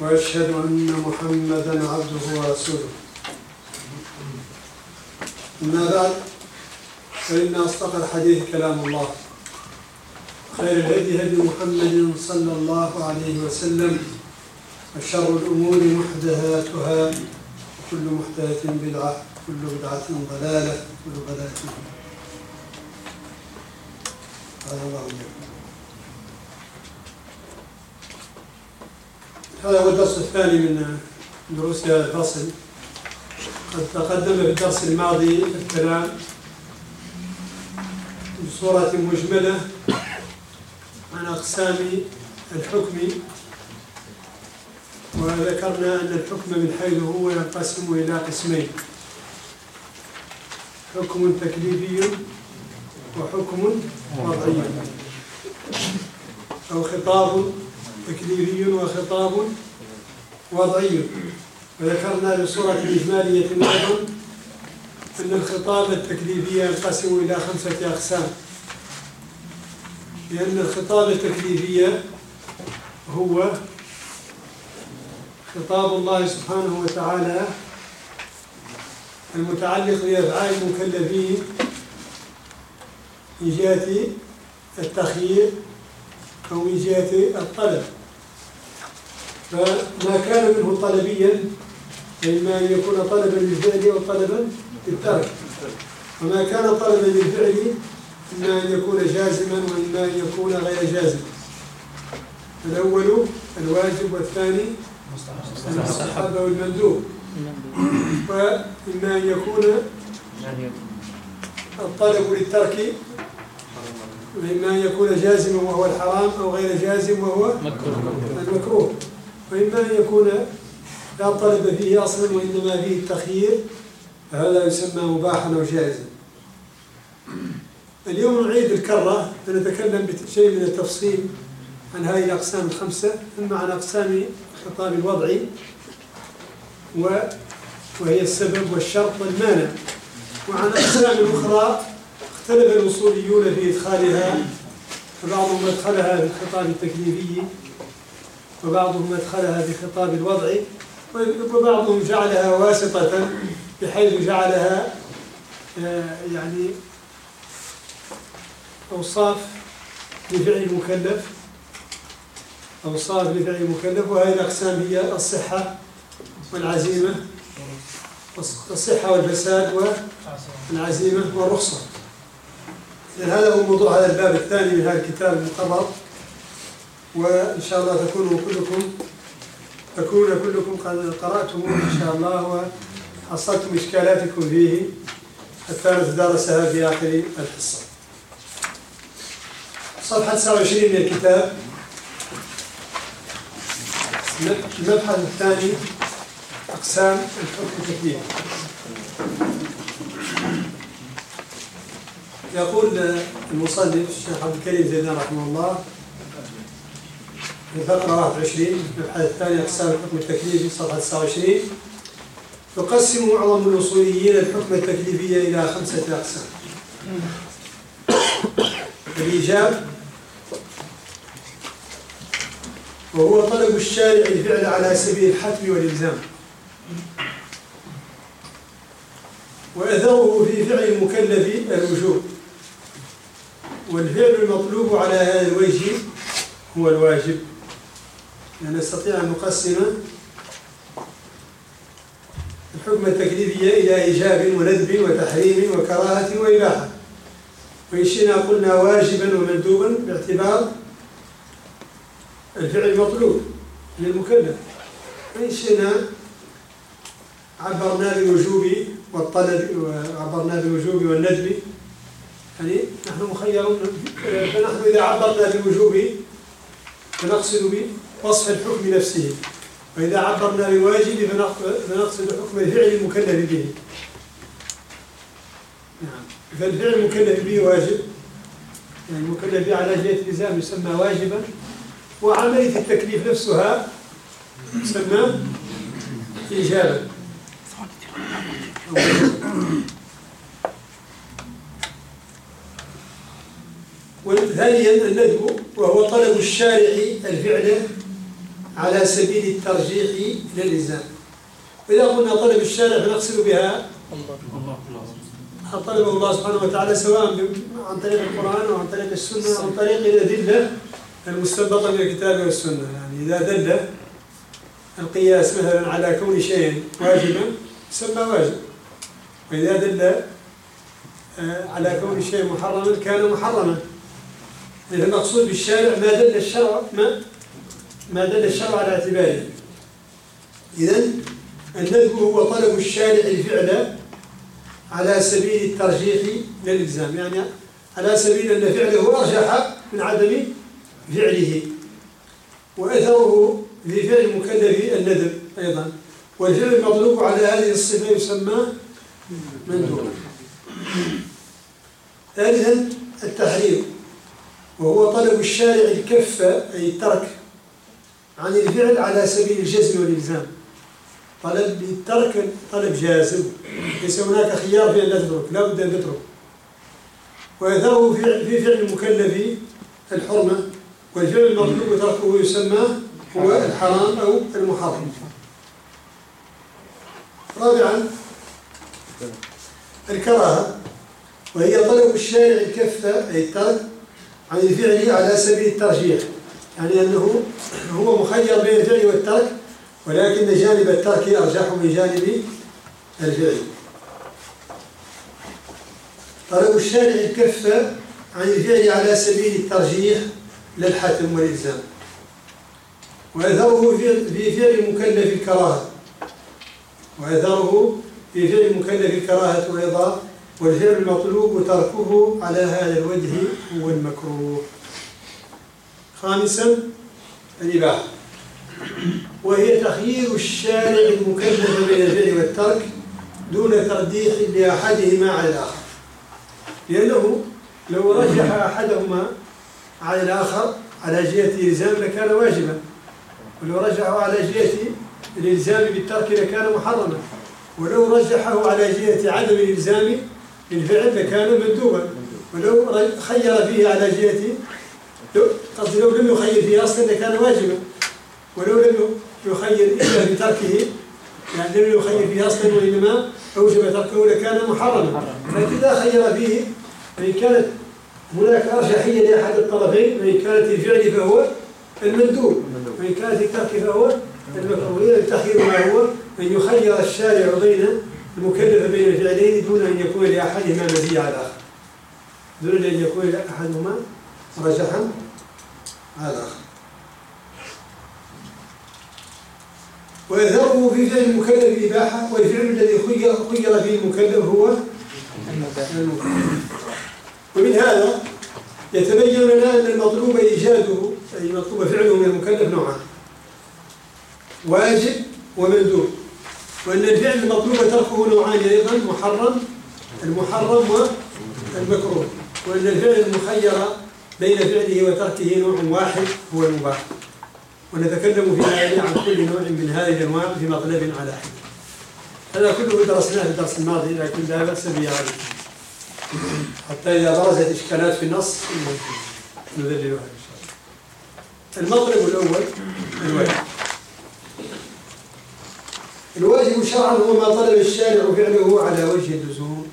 وأشهد أن محمدا عبده ورسوله. أما بعد فإن أصدق الحديث كلام الله. خير الهدي هدي محمد صلى الله عليه وسلم وشر الأمور محدثاتها وكل محدثة بدعة كل بدعة ضلالة كل ضلالة. هذا الله هذا هو الدرس الثاني من دروس هذا الفصل قد تقدم في الدرس الماضي الكلام بصورة مجملة عن أقسام الحكم وذكرنا أن الحكم من حيث هو ينقسم إلى قسمين. حكم تكليفي وحكم وضعي. أو خطاب تكليفي وخطاب وضعي وذكرنا بصورة إجمالية أيضا أن الخطاب التكليفي ينقسم إلى خمسة أقسام. لأن الخطاب التكليفي هو خطاب الله سبحانه وتعالى المتعلق بأفعال المكلفين من جهة التخيير أو من جهة الطلب. فما كان منه طلبيا إما أن يكون طلبا للفعل أو طلبا للترك. وما كان طلبا للفعل إما أن يكون جازما وإما أن يكون غير جازم. الأول الواجب والثاني المستحب أو المندوب وإما أن يكون الطلب للترك وإما أن يكون جازما وهو الحرام أو غير جازم وهو المكروه. وإما أن يكون لا طلب فيه أصلا وإنما فيه التخيير فهذا يسمى مباحا أو جائزا. اليوم نعيد الكرة فنتكلم بشيء من التفصيل عن هذه الأقسام الخمسة ثم عن أقسام الخطاب الوضعي وهي السبب والشرط والمانع. وعن أقسام أخرى اختلف الأصوليون في إدخالها فبعضهم أدخلها في الخطاب التكليفي. وبعضهم أدخلها في الخطاب الوضعي وبعضهم جعلها واسطة بحيث جعلها آه، يعني أوصاف لفعل المكلف. أوصاف لفعل المكلف وهذه الأقسام هي الصحة والعزيمة الصحة والفساد والعزيمة والرخصة. هذا هو موضوع هذا الباب الثاني من هذا الكتاب المقرر. وإن شاء الله تكونوا كلكم تكون كلكم قد قرأتموه إن شاء الله وحصلتم إشكالاتكم فيه حتى نتدارسها في آخر الحصة. صفحة 29 من الكتاب. المبحث الثاني أقسام الحكم التكليفي يقول المصنف الشيخ عبد الكريم زيدان رحمه الله في الفقرة 21 المبحث الثاني أقسام الحكم التكليفي صفحة 29 يقسم معظم الأصوليين الحكم التكليفي إلى خمسة أقسام. الإيجاب وهو طلب الشارع الفعل على سبيل الحتم والإلزام. وأثره في فعل المكلف الوجوب. والفعل المطلوب على هذا الوجه هو الواجب. يعني نستطيع أن نقسم الحكم التكليفي إلى إيجاب وندب وتحريم وكراهة وإباحة. وإن شئنا قلنا واجبا ومندوبا باعتبار الفعل المطلوب للمكلف. وإن شئنا عبرنا بالوجوب والطلب وعبرنا بالوجوب والندب. يعني نحن مخيرون. فنحن إذا عبرنا بالوجوب فنقصد بوصف الحكم نفسه. وإذا عبرنا بواجب فنقصد حكم الفعل المكلف به. نعم. فالفعل المكلف به واجب. يعني المكلف به على جهة الإلزام يسمى واجبا. وعملية التكليف نفسها تسمى إيجابا. وثانيا الندب وهو طلب الشارع الفعل على سبيل الترجيح للإلزام وإذا قلنا طلب الشارع فنقصد بها طلبه الله سبحانه وتعالى سواء عن طريق القرآن أو عن طريق السنة أو عن طريق الأدلة المستنبطة من الكتاب والسنة. يعني إذا دل القياس مثلا على كون شيء واجبا يسمى واجب. وإذا دل آه، على كون شيء محرما كان محرما. المقصود بالشارع ما دل الشرع ما ما دل الشرع على اعتباره. إذا الندب هو طلب الشارع الفعل على سبيل الترجيح للإلزام. يعني على سبيل أن فعله أرجح من عدم فعله. وأثره في فعل المكلف الندب أيضا. والفعل المطلوب على هذه الصفة يسمى مندوبا ثالثا التحريم وهو طلب الشارع الكف أي الترك عن الفعل على سبيل الجزم والإلزام. طلب الترك طلب جازم. ليس هناك خيار في أن لا تترك. لا بد أن تترك. ويثره في فعل المكلف الحرمة. والفعل المطلوب تركه يسمى هو الحرام أو المحرم. رابعا الكراهة. وهي طلب الشارع الكف أي الترك عن الفعل على سبيل الترجيح. يعني أنه هو مخير بين الفعل والترك ولكن جانب الترك أرجح من جانب الفعل. طلب الشارع الكف عن الفعل على سبيل الترجيح للحتم والإلزام. وأثره في فعل المكلف الكراهة. وأثره في فعل المكلف الكراهة أيضا والفعل المطلوب تركه على هذا الوجه هو المكروه. خامسا الإباحة. وهي تخيير الشارع المكلف بين الفعل والترك دون ترجيح لأحدهما على الآخر. لأنه لو رجح أحدهما على الآخر على جهة الإلزام لكان واجبا ولو رجحه على جهة الإلزام بالترك لكان محرما ولو رجحه على جهة عدم الإلزام بالفعل لكان مندوبا ولو خير فيه على جهة قصدي لو لم يخير فيه أصلا لكان واجبا. ولو لم يخير إلا بتركه يعني لم يخير فيه أصلا وإنما أوجب تركه لكان محرما. فإذا خير فيه فإن كانت هناك أرجحية لأحد الطرفين فإن كانت الفعل فهو المندوب. وإن كانت الترك فهو المكروه التخيير ما هو. أن يخير الشارع بين المكلف بين الفعلين دون أن يكون لأحدهما مزية على الآخر. دون أن يكون لأحدهما رجحا. الآخر ويذره في فعل المكلف إباحة والفعل الذي خير خير فيه المكلف هو ومن هذا يتبين لنا أن المطلوب إيجاده أي المطلوب فعله من المكلف نوعان. واجب ومندوب. وأن الفعل المطلوب تركه نوعان أيضا محرم المحرم والمكروه. وأن الفعل المخير بين فعله وتركه نوع واحد هو المباح. ونتكلم في الآية عن كل نوع من هذه الأنواع في مطلب على حد. هذا كله درسناه في الدرس الماضي لكن لا بأس به عليه حتى إذا برزت إشكالات في النص نذللها إن شاء الله. المطلب الأول الواجب الواجب شرعا هو ما طلب الشارع فعله على وجه اللزوم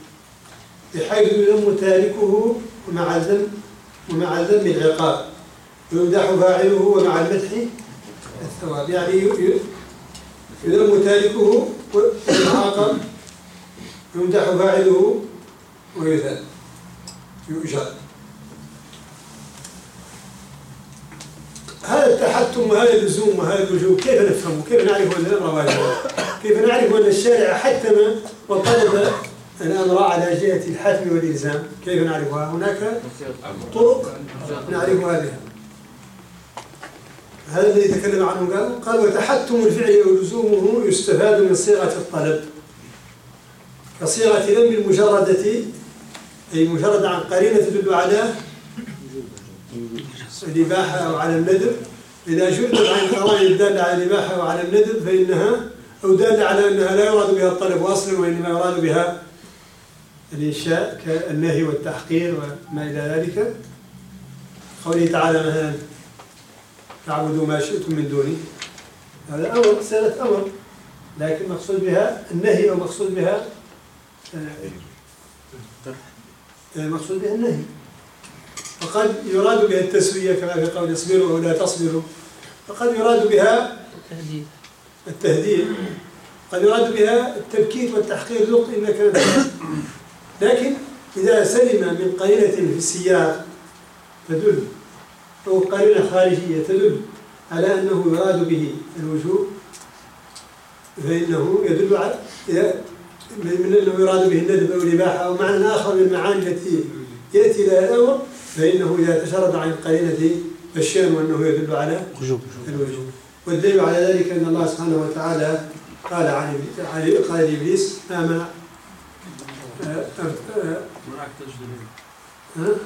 بحيث يذم تاركه مع الذم ومع ذم العقاب. يمدح فاعله ومع المدح الثواب. يعني يذم تاركه ويعاقب يمدح فاعله ويذل. يؤجر. هذا التحتم وهذا اللزوم وهذا الوجوب كيف نفهمه؟ كيف نعرف أن الامر واجب؟ كيف نعرف أن الشارع حتم وطلب الامر على جهه الحتم والإلزام؟ كيف نعرفها؟ هناك طرق نعرفها بها. هذا الذي تكلم عنه قال قال وتحتم الفعل أو لزومه يستفاد من صيغة الطلب كصيغة لم المجردة أي مجرد عن قرينة تدل على الإباحة أو على الندب إذا جردت عن القرائن الدالة على الإباحة أو على الندب فإنها أو دالة على أنها لا يراد بها الطلب أصلا وإنما يراد بها الإنشاء كالنهي والتحقير وما إلى ذلك. قوله تعالى مثلا تعبدوا ما شئتم من دوني. هذا أمر صيغة أمر لكن مقصود بها النهي أو مقصود بها آه، مقصود بها النهي. وقد يراد بها التسوية كما في قول اصبروا أو لا تصبروا وقد يراد بها التهديد. التهديد. قد يراد بها التبكيت والتحقير ذوق إنك لكن إذا سلم من قرينة في السياق تدل أو قرينة خارجية تدل على أنه يراد به الوجوب فإنه يدل على من أنه يراد به الندب أو الإباحة أو معنى آخر من المعاني التي يأتي لها الأمر فإنه إذا تشرد عن القرينة فالشأن وأنه يدل على وجوب. الوجوب والدليل على ذلك أن الله سبحانه وتعالى قال عن قال لإبليس ما منعك تسجد؟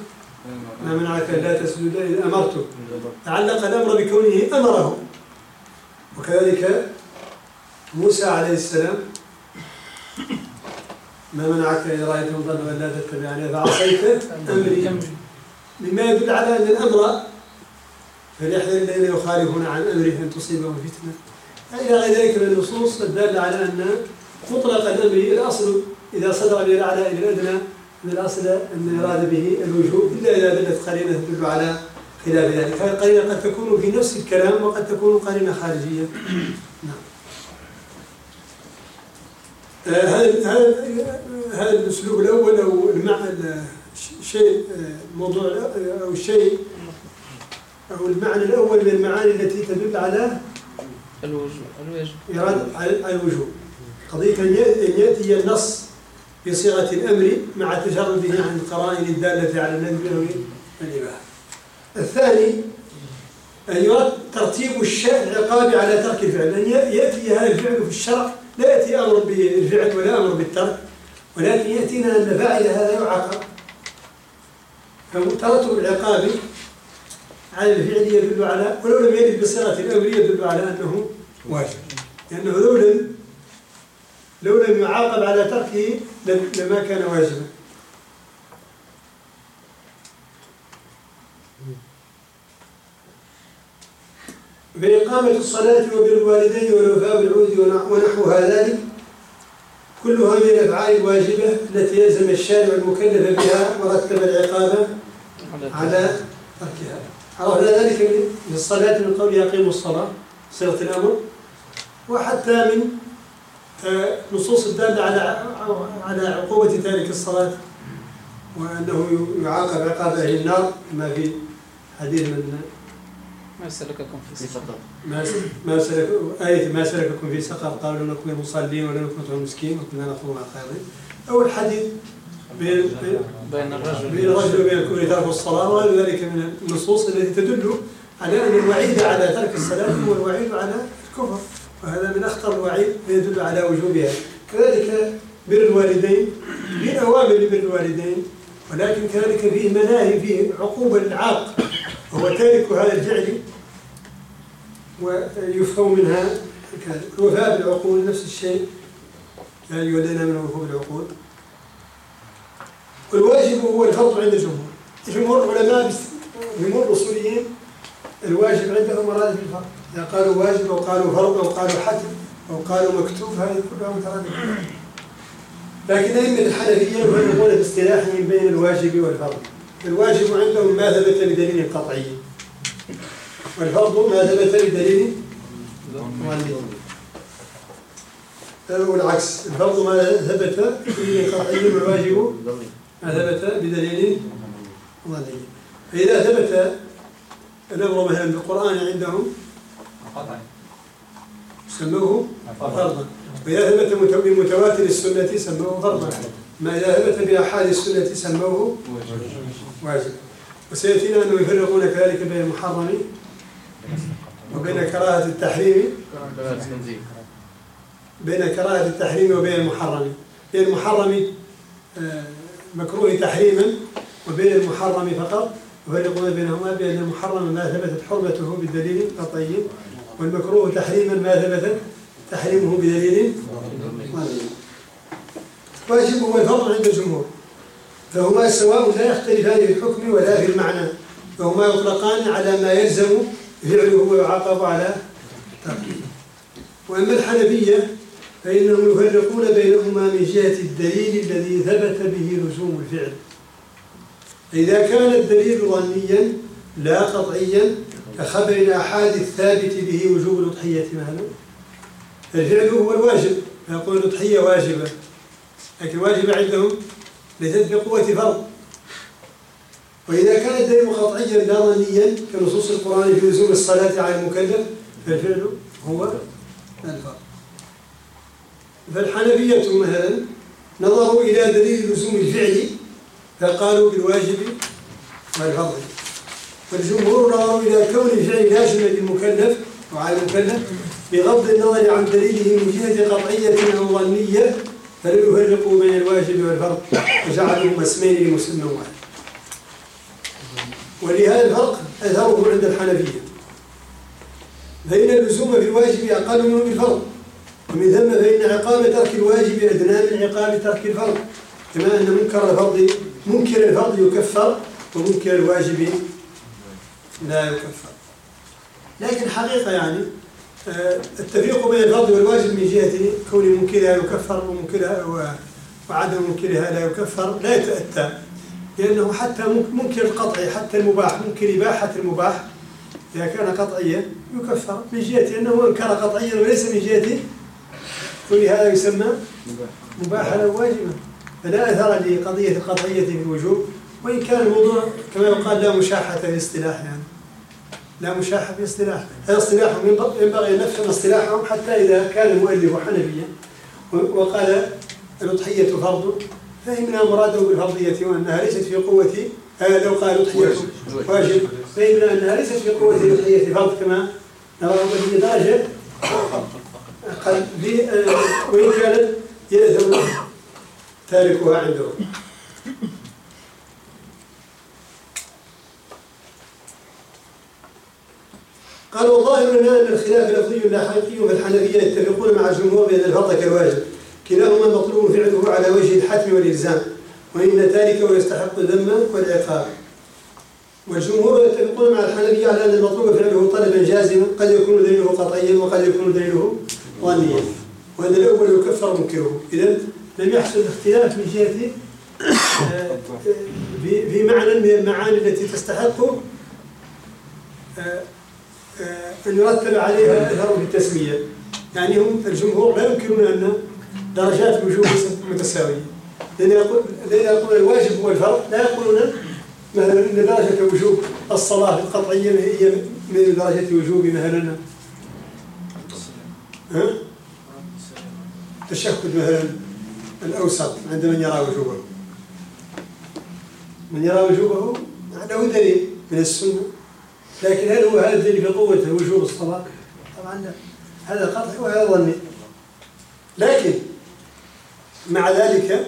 ما منعك لا تسجد إذ أمرتك تعلق الأمر بكونه أمره وكذلك موسى عليه السلام ما منعك إذا رأيتهم ضلوا أن لا تتبعني فعصيت أمري مما يدل على أن الأمر فليحذر الذين يخالفون عن أمره أن تصيبهم فتنة إلى غير ذلك من النصوص الدالة على أن مطلق الأمر الأصل إذا صدر من الأعلى إلى الأدنى من الأصل أن يراد به الوجوب إلا إذا دلت قرينة تدل على خلاف ذلك. هذه القرينة قد تكون في نفس الكلام وقد تكون قرينة خارجية. نعم. آه، هذا هذا هذا الأسلوب الأول أو المعنى الشيء الموضوع أو الشيء أو المعنى الأول من المعاني التي تدل على الوجوب الوجوب إرادة على الوجوب قضية أن يأتي النص. بصيغة الأمر مع تجرده عن القرائن الدالة على الندب أو الإباحة. الثاني أن يراد ترتيب العقاب على ترك الفعل، أن يأتي هذا الفعل في الشرع لا يأتي أمر بالفعل ولا أمر بالترك، ولكن يأتينا أن فاعل هذا يعاقب. فترتب العقاب على الفعل يدل على ولو لم يرد بصيغة الأمر يدل على أنه واجب، لأنه لو لم لو لم يعاقب على تركه لما كان واجبا. بإقامة الصلاة وبر الوالدين والوفاء بالعود ونحوها ذلك كلها من الأفعال الواجبة التي يلزم الشارع المكلف بها ورتب العقاب على تركها. عرفنا ذلك من الصلاة من قول يقيم الصلاة صيغة الأمر وحتى من نصوص الدالة على على عقوبة تارك الصلاة وأنه يعاقب عقاب أهل النار كما في حديث من ما سلككم في سقر ما ما سلك آية ما سلككم في سقر قالوا لم نكن مصلين ولم نكن المسكين وكنا مع الخيرين أو الحديث بين بين الرجل بين الرجل وبين الكفر ترك الصلاة وغير ذلك من النصوص التي تدل على أن الوعيد على ترك الصلاة هو الوعيد على الكفر. وهذا من أخطر الوعيد فيدل على وجوبها. كذلك بر الوالدين من أوامر بر الوالدين ولكن كذلك فيه مناهي فيه عقوبة للعاق وهو تارك هذا الفعل ويفهم منها الوفاء بالعقول نفس الشيء. أيها الذين آمنوا وفوا بالعقول. والواجب هو الفرض عند الجمهور. جمهور العلماء جمهور الأصوليين الواجب عندهم مراد بالفرض إذا قالوا واجب أو قالوا فرض أو قالوا حتم أو قالوا مكتوب هذه كلها مترادفة. لكن أئمة الحنفية يفرقون باصطلاحهم بين الواجب والفرض. الواجب عندهم ما ثبت بدليل قطعي والفرض ما ثبت بدليل والعكس الفرض ما ثبت بدليل قطعي والواجب ما ثبت بدليل ظني فإذا ثبت الأمر مثلا بالقرآن عندهم سموه فرضا وإذا ثبت بمتواتر السنة سموه فرضا ما إذا ثبت بأحاد السنة سموه واجب. وسيأتينا أنه يفرقون كذلك بين المحرم وبين كراهة التحريم. بين كراهة التحريم وبين المحرم بين المحرم آه، مكروه تحريما وبين المحرم فقط. يفرقون بينهما بأن المحرم ما ثبتت حرمته بالدليل قطعي والمكروه تحريما ما ثبتت تحريمه بدليل. واجب هو الفرض عند الجمهور. فهما سواء لا يختلفان في الحكم ولا في المعنى. فهما يطلقان على ما يلزم فعله ويعاقب على تركه وأما الحنفية فإنهم يفرقون بينهما من جهة الدليل الذي ثبت به لزوم الفعل. إذا كان الدليل ظنيا لا قطعيا كخبر الآحاد الثابت به وجوب الأضحية مثلا الفعل هو الواجب. يقول الأضحية واجبة. لكن واجبة عندهم ليست بقوة فرض. وإذا كان الدليل قطعيا لا ظنيا كنصوص القرآن في لزوم الصلاة على المكلف فالفعل هو الفرض. فالحنفية مثلا نظروا إلى دليل لزوم الفعل فقالوا بالواجب والفضل. والجمهور نظروا إلى كون الفعل لازما للمكلف وعلى المكلف بغض النظر عن دليله من جهة قطعية أو ظنية فلم يفرقوا بين الواجب والفرض وجعلوهم اسمين لمسمى واحد ولهذا الفرق أثره عند الحنفية. فإن اللزوم في الواجب أقل منه بالفرض ومن ثم فإن عقاب ترك الواجب أدنى من عقاب ترك الفرض كما أن منكر الفرض منكر الفرض يكفر ومنكر الواجب لا يكفر. لكن حقيقة يعني آه، التفريق بين الفرض والواجب من جهة كون منكرها يكفر ومنكرها وعدم منكرها لا يكفر لا يتأتى. لأنه حتى منكر القطعي حتى المباح منكر إباحة المباح إذا كان قطعيا يكفر من جهة أنه أنكر قطعيا وليس من جهة ولهذا يسمى مباحا أو واجبا. فلا أثر لقضية القطعية في الوجوب وإن كان الموضوع كما يقال لا مشاحة في الاصطلاح يعني. لا مشاحة في الاصطلاح هذا اصطلاح ينبغي أن نفهم اصطلاحهم حتى إذا كان المؤلف حنفيا. وقال الأضحية فرض فهمنا مراده بالفرضية وأنها ليست في قوة آه لو قال الأضحية واجب فهمنا أنها ليست في قوة الأضحية فرض كما نرى به درجة آه، وإن كانت يأثم تاركها عنده. قال لنا أن الخلاف لفظي لا حقيقي فالحنفية يتفقون مع الجمهور بأن الفرض كالواجب. كلاهما مطلوب فعله على وجه الحتم والإلزام وإن تاركه يستحق الذم والعقاب. والجمهور يتفقون مع الحنفية على أن المطلوب فعله طلبا جازما قد يكون دليله قطعيا وقد يكون دليله ظنيا وأن الأول يكفر منكره. إذا لم يحصل اختلاف من جهة آه، في معنى من المعاني التي تستحق آه، آه، أن يرتب عليها أثر التسمية يعني هم الجمهور لا ينكرون أن درجات الوجوب متساوية. لأن يقول يقول الواجب هو الفرض لا يقولون مثلا أن درجة وجوب الصلاة القطعية هي من درجة وجوب مثلا. ها؟ تشهد مثلا الأوسط عند من يرى وجوبه من يرى وجوبه له دليل من السنة. لكن هل هو هذا الدليل بقوة وجوب الصلاة؟ طبعا لا. هذا قطعي وهذا ظني. لكن مع ذلك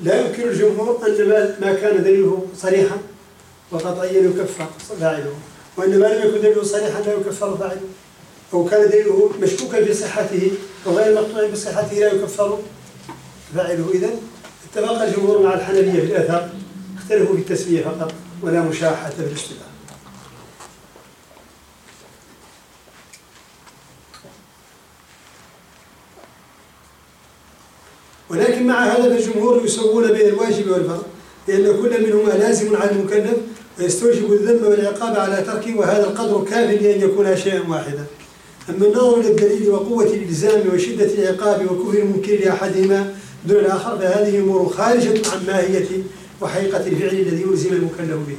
لا يمكن الجمهور أن ما كان دليله صريحا وقطعيا يكفر فاعله. وإنما لم يكن دليله صريحا لا يكفر فاعله. أو كان دليله مشكوكا في صحته وغير مقطوع بصحته لا يكفر فاعله. إذا اتفق الجمهور مع الحنفية في الآثار. اختلفوا في التسمية فقط ولا مشاحة في الاشتباه. ولكن مع هذا فالجمهور يسوون بين الواجب والفرض لأن كل منهما لازم على المكلف ويستوجب الذنب والعقاب على تركه وهذا القدر كاف لأن يكون شيئا واحدا. أما النظر إلى الدليل وقوة الإلزام وشدة العقاب وكفر المنكر لأحدهما دون الآخر فهذه أمور خارجة عن ماهية وحقيقة الفعل الذي يلزم المكلف به.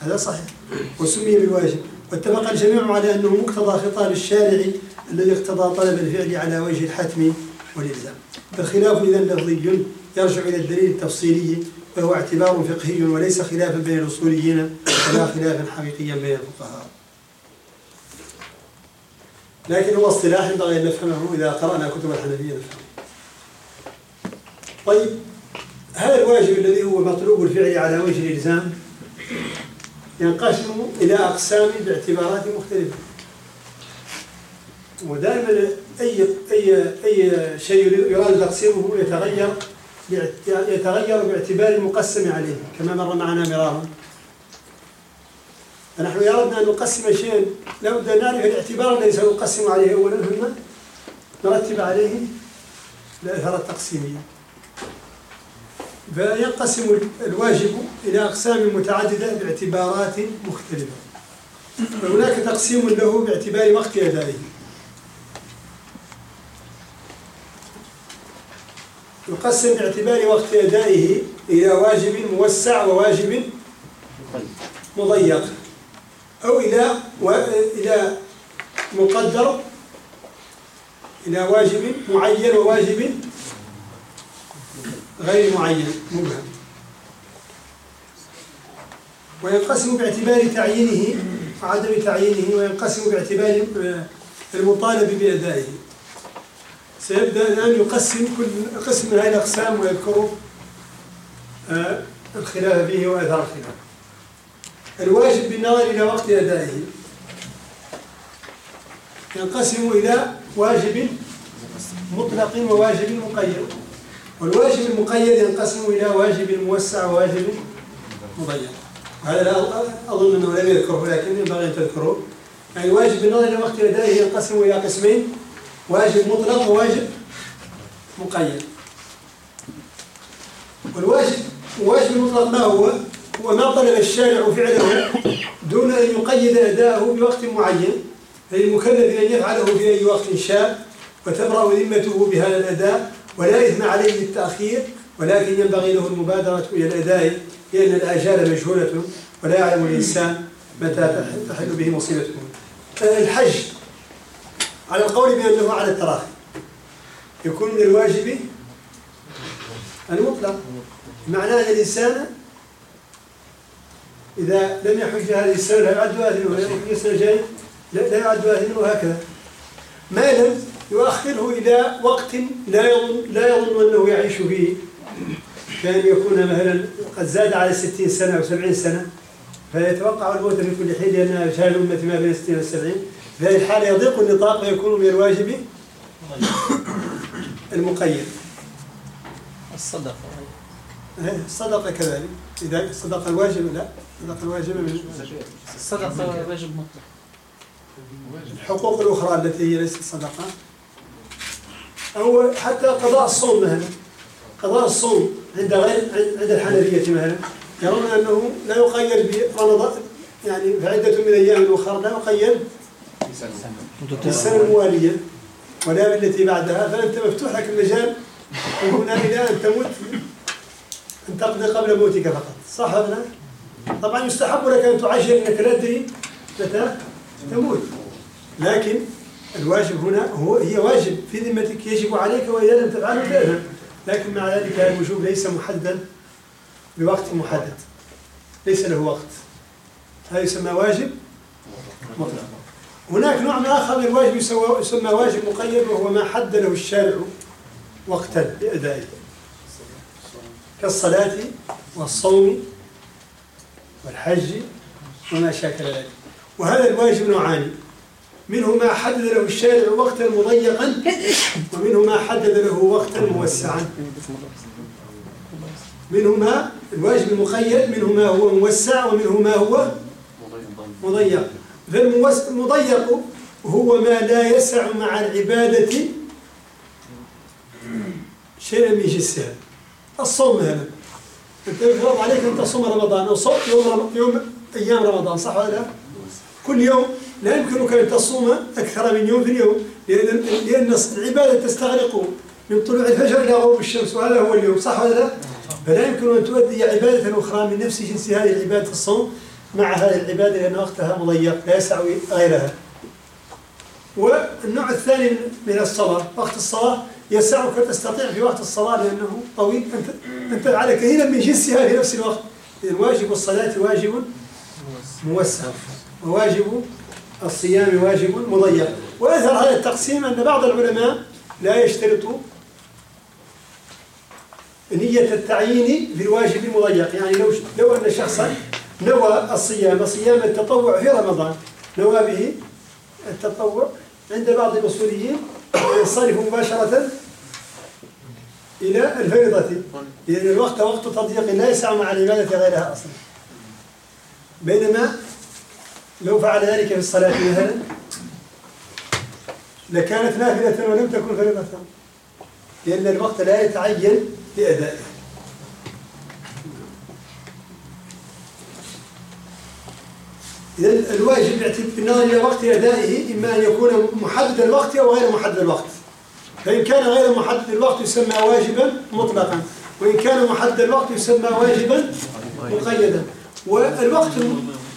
هذا صحيح. وسمي بالواجب. واتفق الجميع على أنه مقتضى خطاب الشارع الذي اقتضى طلب الفعل على وجه الحتم والإلزام فالخلاف إذا لفظي يرجع إلى الدليل التفصيلي وهو اعتبار فقهي وليس خلافا بين الأصوليين ولا خلافا حقيقيا بين الفقهاء. لكن هو اصطلاح ينبغي أن نفهمه إذا قرأنا كتب الحنفية نفهمه. طيب هذا الواجب الذي هو مطلوب الفعل على وجه الإلزام ينقسم إلى أقسام باعتبارات مختلفة؟ ودائما أي أي أي شيء يراد تقسيمه يتغير يتغير باعتبار المقسم عليه كما مر معنا مرارا. فنحن أردنا أن نقسم شيئا. لابد أن نعرف الاعتبار الذي سنقسم عليه أولا ثم نرتب عليه الآثار التقسيمية فينقسم الواجب إلى أقسام متعددة باعتبارات مختلفة. وهناك تقسيم له باعتبار وقت أدائه يقسم باعتبار وقت أدائه إلى واجب موسع وواجب مضيق أو إلى و... إلى مقدر إلى واجب معين وواجب غير معين. مبهم. وينقسم باعتبار تعيينه وعدم تعيينه وينقسم باعتبار المطالب بأدائه. سيبدأ الآن يقسم كل قسم من هذه الأقسام ويذكر آه، الخلاف فيه وأثر الخلاف. الواجب بالنظر إلى وقت أدائه. ينقسم إلى واجب مطلق وواجب مقيد. والواجب المقيد ينقسم إلى واجب موسع وواجب مضيق هذا لا أظن أنه لم يذكره لكن ينبغي أن تذكروه يعني الواجب بالنظر إلى وقت أدائه ينقسم إلى قسمين. واجب مطلق وواجب مقيد والواجب الواجب المطلق ما هو؟ هو ما طلب الشارع فعله دون أن يقيد أداءه بوقت معين فللمكلف أن يفعله في أي وقت شاء وتبرأ ذمته بهذا الأداء ولا إثم عليه بالتأخير ولكن ينبغي له المبادرة إلى الأداء لأن الآجال مجهولة ولا يعلم الإنسان متى تحل به مصيبته الحج على القول بأنه على التراخي. يكون من الواجب المطلق. معناه أن الإنسان إذا لم يحج هذه السنة لا يعد آثما ولا يحج السنة الجاية لا يعد آثما وهكذا ما لم يؤخره إلى وقت لا يظن لا يظن أنه يعيش فيه. كان يكون مثلا قد زاد على 60 سنة أو 70 سنة فيتوقع الموت في كل حين لأن شان الأمة ما بين 60 و 70 في هذه الحالة يضيق النطاق ويكون من الواجب المقيد. الصدقة. إيه، الصدقة كذلك. إذا صدق الواجب لا صدق الواجب من الصدقة واجب مطلق. الحقوق الأخرى التي هي ليست صدقة. أو حتى قضاء الصوم مثلا. قضاء الصوم عند غير عند الحنفية مثلا. يرون أنه لا يقيد برمضان يعني فعدة من أيام أخرى لا يقيد بالسنة الموالية ولا بالتي بعدها فأنت مفتوح لك المجال. من هنا إلى أن تموت. أن تقضي قبل موتك فقط. صح لا؟ طبعا يستحب لك أن تعجل أنك لا تدري متى تموت. لكن الواجب هنا هو هي واجب. في ذمتك يجب عليك وإذا لم تفعله تأثم لكن مع ذلك الوجوب ليس محددا بوقت محدد. ليس له وقت. هذا يسمى واجب مطلق. هناك نوع آخر من الواجب يسمى واجب مقيد وهو ما حد له الشارع وقتا لأدائه. كالصلاة والصوم والحج وما شاكل ذلك. وهذا الواجب نوعان. منه ما حدد له الشارع وقتا مضيقا ومنه ما حدد له وقتا موسعا. منه ما الواجب المقيد منه ما هو موسع ومنه ما هو مضيق. فالمضيق هو ما لا يسع مع العبادة شيئا من جنسها الصوم مثلا أنت يفرض عليك أن تصوم رمضان. أو صوم يوم يوم أيام رمضان صح ولا لا؟ كل يوم. لا يمكنك أن تصوم أكثر من يوم في اليوم لأن لأن العبادة تستغرق من طلوع الفجر إلى غروب الشمس وهذا هو اليوم صح ولا لا؟ فلا يمكن أن تؤدي عبادة أخرى من نفس جنس هذه العبادة الصوم. مع هذه العبادة لأن وقتها مضيق لا يسع غيرها. والنوع الثاني من الصلاة وقت الصلاة يسعك تستطيع في وقت الصلاة لأنه طويل. أن تفعل كثيرا من جنسها في نفس الوقت. واجب الصلاة واجب موسع وواجب الصيام واجب مضيق. وأثر هذا التقسيم أن بعض العلماء لا يشترط نية التعيين في الواجب المضيق يعني لو لو أن شخصا نوى الصيام. صيام التطوع في رمضان. نوى به التطوع عند بعض الأصوليين ينصرف مباشرة إلى الفريضة. لأن الوقت وقت تضييق لا يسع مع العبادة غيرها أصلا. بينما لو فعل ذلك في الصلاة مثلا لكانت نافلة ولم تكن فريضة. لأن الوقت لا يتعين لأدائه إذا الواجب بالنظر إلى وقت أدائه إما أن يكون محدد الوقت أو غير محدد الوقت. فإن كان غير محدد الوقت يسمى واجبا مطلقا وإن كان محدد الوقت يسمى واجبا مقيدا. والوقت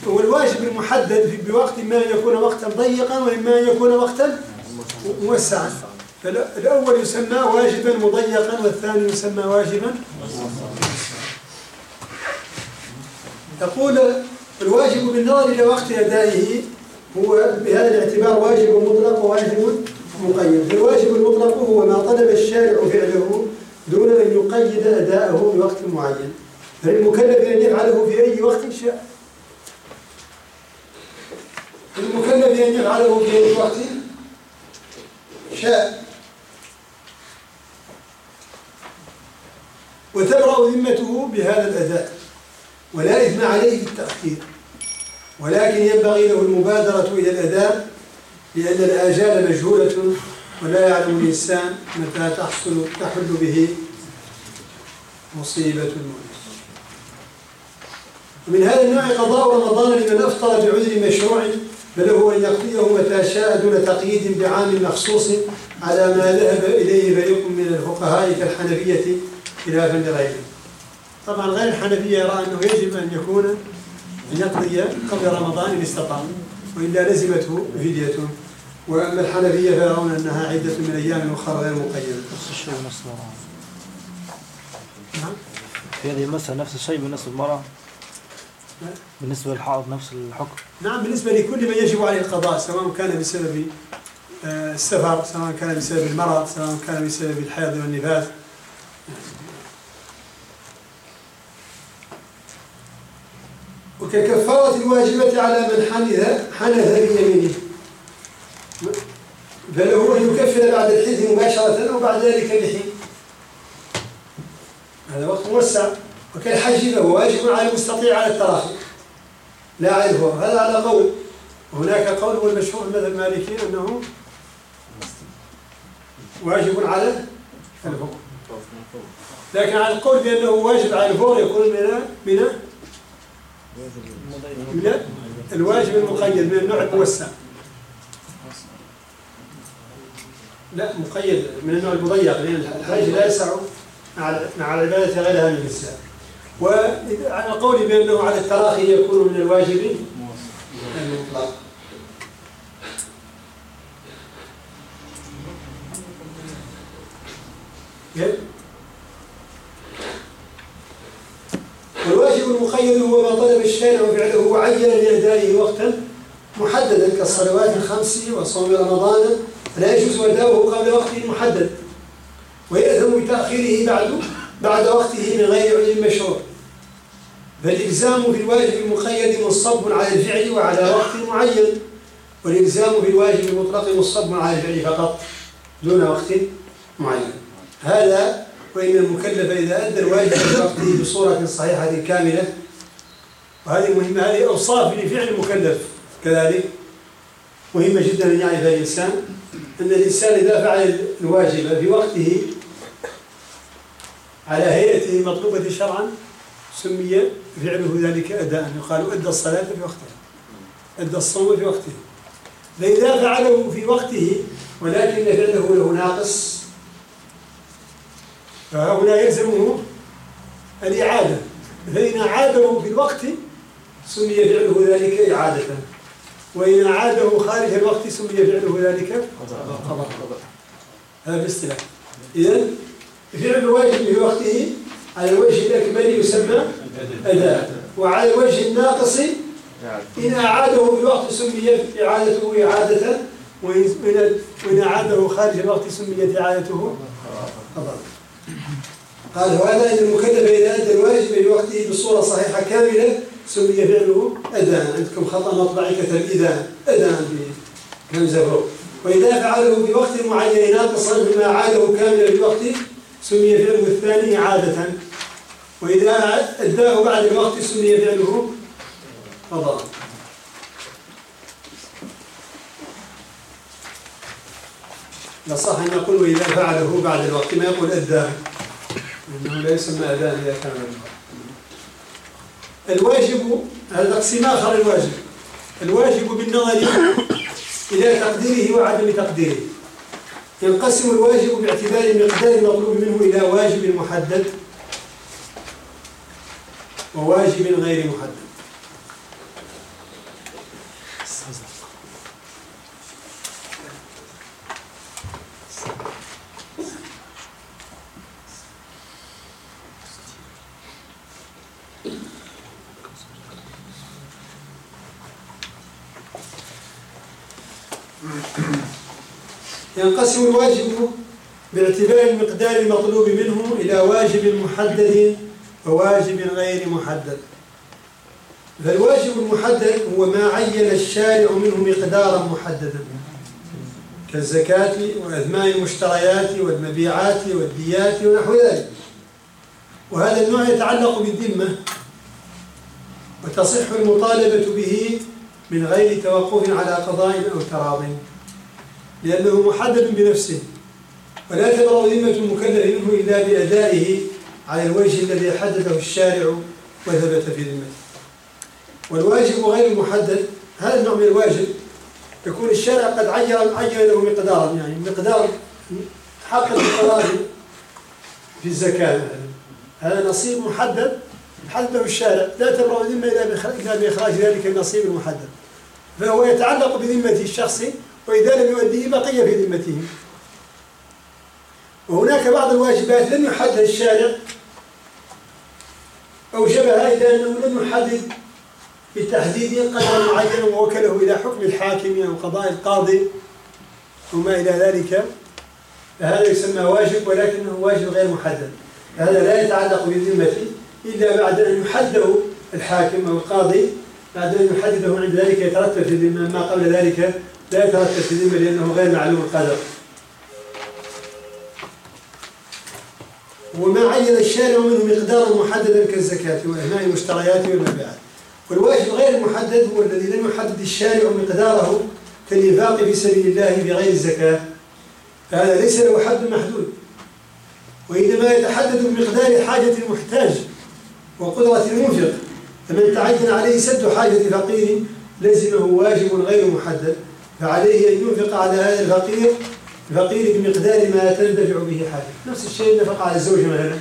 والواجب المحدد بوقت إما أن يكون وقتا ضيقا وإما أن يكون وقتا موسعا. فالأول يسمى واجبا مضيقا والثاني يسمى واجبا يقول الواجب بالنظر إلى وقت أدائه هو بهذا الاعتبار واجب مطلق وواجب مقيد. الواجب المطلق هو ما طلب الشارع فعله دون أن يقيد أداءه بوقت معين. فالمكلف أن يفعله في أي وقت شاء. المكلف أن يفعله في أي وقت شاء. وتبرأ ذمته بهذا الأداء. ولا إثم عليه في التأخير. ولكن ينبغي له المبادرة إلى الأداء لأن الآجال مجهولة ولا يعلم الإنسان متى تحصل تحل به مصيبة الموت. ومن هذا النوع قضاء رمضان لمن أفطر بعذر مشروع فله أن يقضيه متى شاء دون تقييد بعام مخصوص على ما ذهب إليه فريق من الفقهاء كالحنفية خلافا لغيره. طبعا غير الحنفية يرى أنه يجب أن يكون أن يقضي قبل رمضان إن استطاع وإلا لزمته فدية. وأما الحنفية فيرون أنها عدة من أيام أخرى غير مقيدة نفس الشيء بالنسبة نعم. في هذه المسألة نفس الشيء بالنسبة للمرأة بالنسبة للحائض نفس الحكم؟ نعم بالنسبة لكل من يجب عليه القضاء سواء كان بسبب آه، السفر سواء كان بسبب المرض سواء كان بسبب الحيض والنفاس. وككفارة الواجبة على من حنث حنث بيمينه. فله أن يكفر بعد الحنث مباشرة أو بعد ذلك بحين هذا وقت موسع. وكالحج فهو واجب على المستطيع على التراخي. لا على الفور هذا على قول. وهناك قول هو المشهور في المذهب المالكي أنه واجب على الفور. لكن على القول بأنه واجب على الفور يكون من من من الواجب المقيد من النوع الموسع. لا مقيد من النوع المضيق لأن الحج لا يسع مع العبادة غيرها من النساء وعلى قولي بأنه على التراخي يكون من الواجب المطلق. كيف؟ والواجب المخير هو ما طلب الشارع فعله وعين لأدائه وقتا محددا كالصلوات الخمس وصوم رمضان فلا يجوز أداؤه قبل وقت محدد ويأثم بتأخيره بعد بعد وقته من غير عذر مشروع. فالإلزام في الواجب المقيد منصب على الفعل وعلى وقت معين والإلزام في الواجب المطلق منصب على الفعل فقط دون وقت معين. هذا وإن المكلف إذا أدى الواجب في وقته بصورة صحيحة كاملة وهذه مهمة هذه أوصاف لفعل المكلف. كذلك مهمة جدا أن يعرف الإنسان أن الإنسان إذا فعل الواجب في وقته على هيئته المطلوبة شرعا سمي فعله ذلك أداء. يقال أدى الصلاة في وقتها أدى الصوم في وقته. فإذا فعله في وقته ولكن فعله له ناقص فهنا يلزمه الإعادة. فإن أعاده في الوقت سمي فعله ذلك إعادة. وإن أعاده خارج الوقت سمي فعله ذلك قضاء هذا باصطلاح إذا فعل الواجب في وقته على الوجه الأكمل يسمى أداء. وعلى الوجه الناقص إن أعاده في الوقت سمي إعادته إعادة. وإن وإن أعاده خارج الوقت سميت إعادته قضاء قال وهذا أن المكلف إذا أدى الواجب في وقته بصورة صحيحة كاملة سمي فعله أداء عندكم خطأ مطبعي كتب إذا أداء بهمزة وإذا فعله في وقت معين ناقصا بما عاده كاملا في وقته سمي فعله الثاني عادة. وإذا أداه بعد الوقت سمي فعله قضاء يصح أن يقول وإذا فعله بعد الوقت. ما يقول أداه لأنه لا يسمى أداء إذا كان الواجب هذا تقسيم آخر الواجب. الواجب بالنظر إلى تقديره وعدم تقديره. ينقسم الواجب باعتبار المقدار المطلوب منه إلى واجب محدد وواجب غير محدد. ينقسم الواجب باعتبار المقدار المطلوب منه إلى واجب محدد وواجب غير محدد. فالواجب المحدد هو ما عين الشارع منه مقدارا محددا. كالزكاة وأثمان المشتريات والمبيعات والديات ونحو ذلك. وهذا النوع يتعلق بالذمة وتصح المطالبة به من غير توقف على قضاء أو تراض. لأنه محدد بنفسه. ولا تبرأ ذمة المكلف منه إلا بأدائه على الوجه الذي حدده الشارع وثبت في ذمته. والواجب غير المحدد هذا النوع من الواجب يكون الشارع قد عين عين له مقدارا يعني مقدار حق الفقراء في الزكاة هذا نصيب محدد حدده الشارع. لا تبرأ ذمة إلا بإخراج ذلك النصيب المحدد. فهو يتعلق بذمة الشخص وإذا لم يؤديه بقي في ذمته. وهناك بعض الواجبات لم يحدد الشارع. أوجبها إذا أنه لم يحدد بتحديد قدر معين ووكله إلى حكم الحاكم أو قضاء القاضي وما إلى ذلك. فهذا يسمى واجب ولكنه واجب غير محدد. هذا لا يتعلق بالذمة إلا بعد أن يحده الحاكم أو القاضي. بعد أن يحدده عند ذلك يترتب في الذمة ما قبل ذلك لا في الذمة لأنه غير معلوم القدر. وما عين الشارع منه مقدارا محددا كالزكاة وإهمال المشتريات والمبيعات. والواجب غير المحدد هو الذي لم يحدد الشارع مقداره كالإنفاق في سبيل الله بغير الزكاة. فهذا ليس له حد محدود وإنما يتحدد بمقدار حاجة المحتاج وقدرة المنفق. فمن تعين عليه سد حاجة فقير لزمه واجب غير محدد. فعليه أن ينفق على هذا الفقير الفقير بمقدار ما تندفع به حاجة نفس الشيء نفق على الزوج مثلا.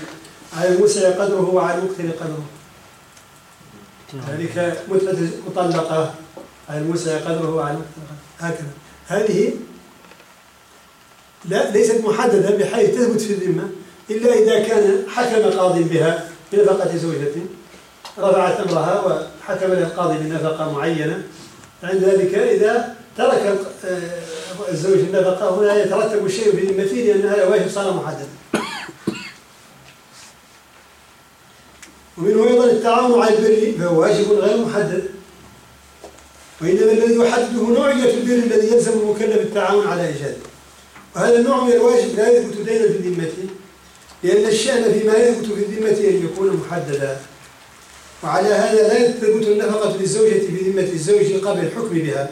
على المسع قدره وعلى المقتل قدره. ذلك متعة مطلقة. على المسع قدره وعلى المقتل قدره. هكذا. هذه لا ليست محددة بحيث تثبت في الذمة إلا إذا كان حكم قاضي بها بنفقة زوجة رفعت أمرها وحكم لها القاضي بنفقة معينة. عند ذلك إذا ترك آه، الزوج النفقة هنا يترتب الشيء في ذمته لأن هذا واجب صار محدد ومنه أيضا التعاون على البر فهو واجب غير محدد. وإنما الذي يحدده نوعية البر الذي يلزم المكلف التعاون على إيجاده وهذا النوع من الواجب لا يثبت دينا في ذمته لأن الشأن فيما يثبت في الذمة أن يكون محددا. وعلى هذا لا تثبت النفقة للزوجة في ذمة الزوج قبل الحكم بها.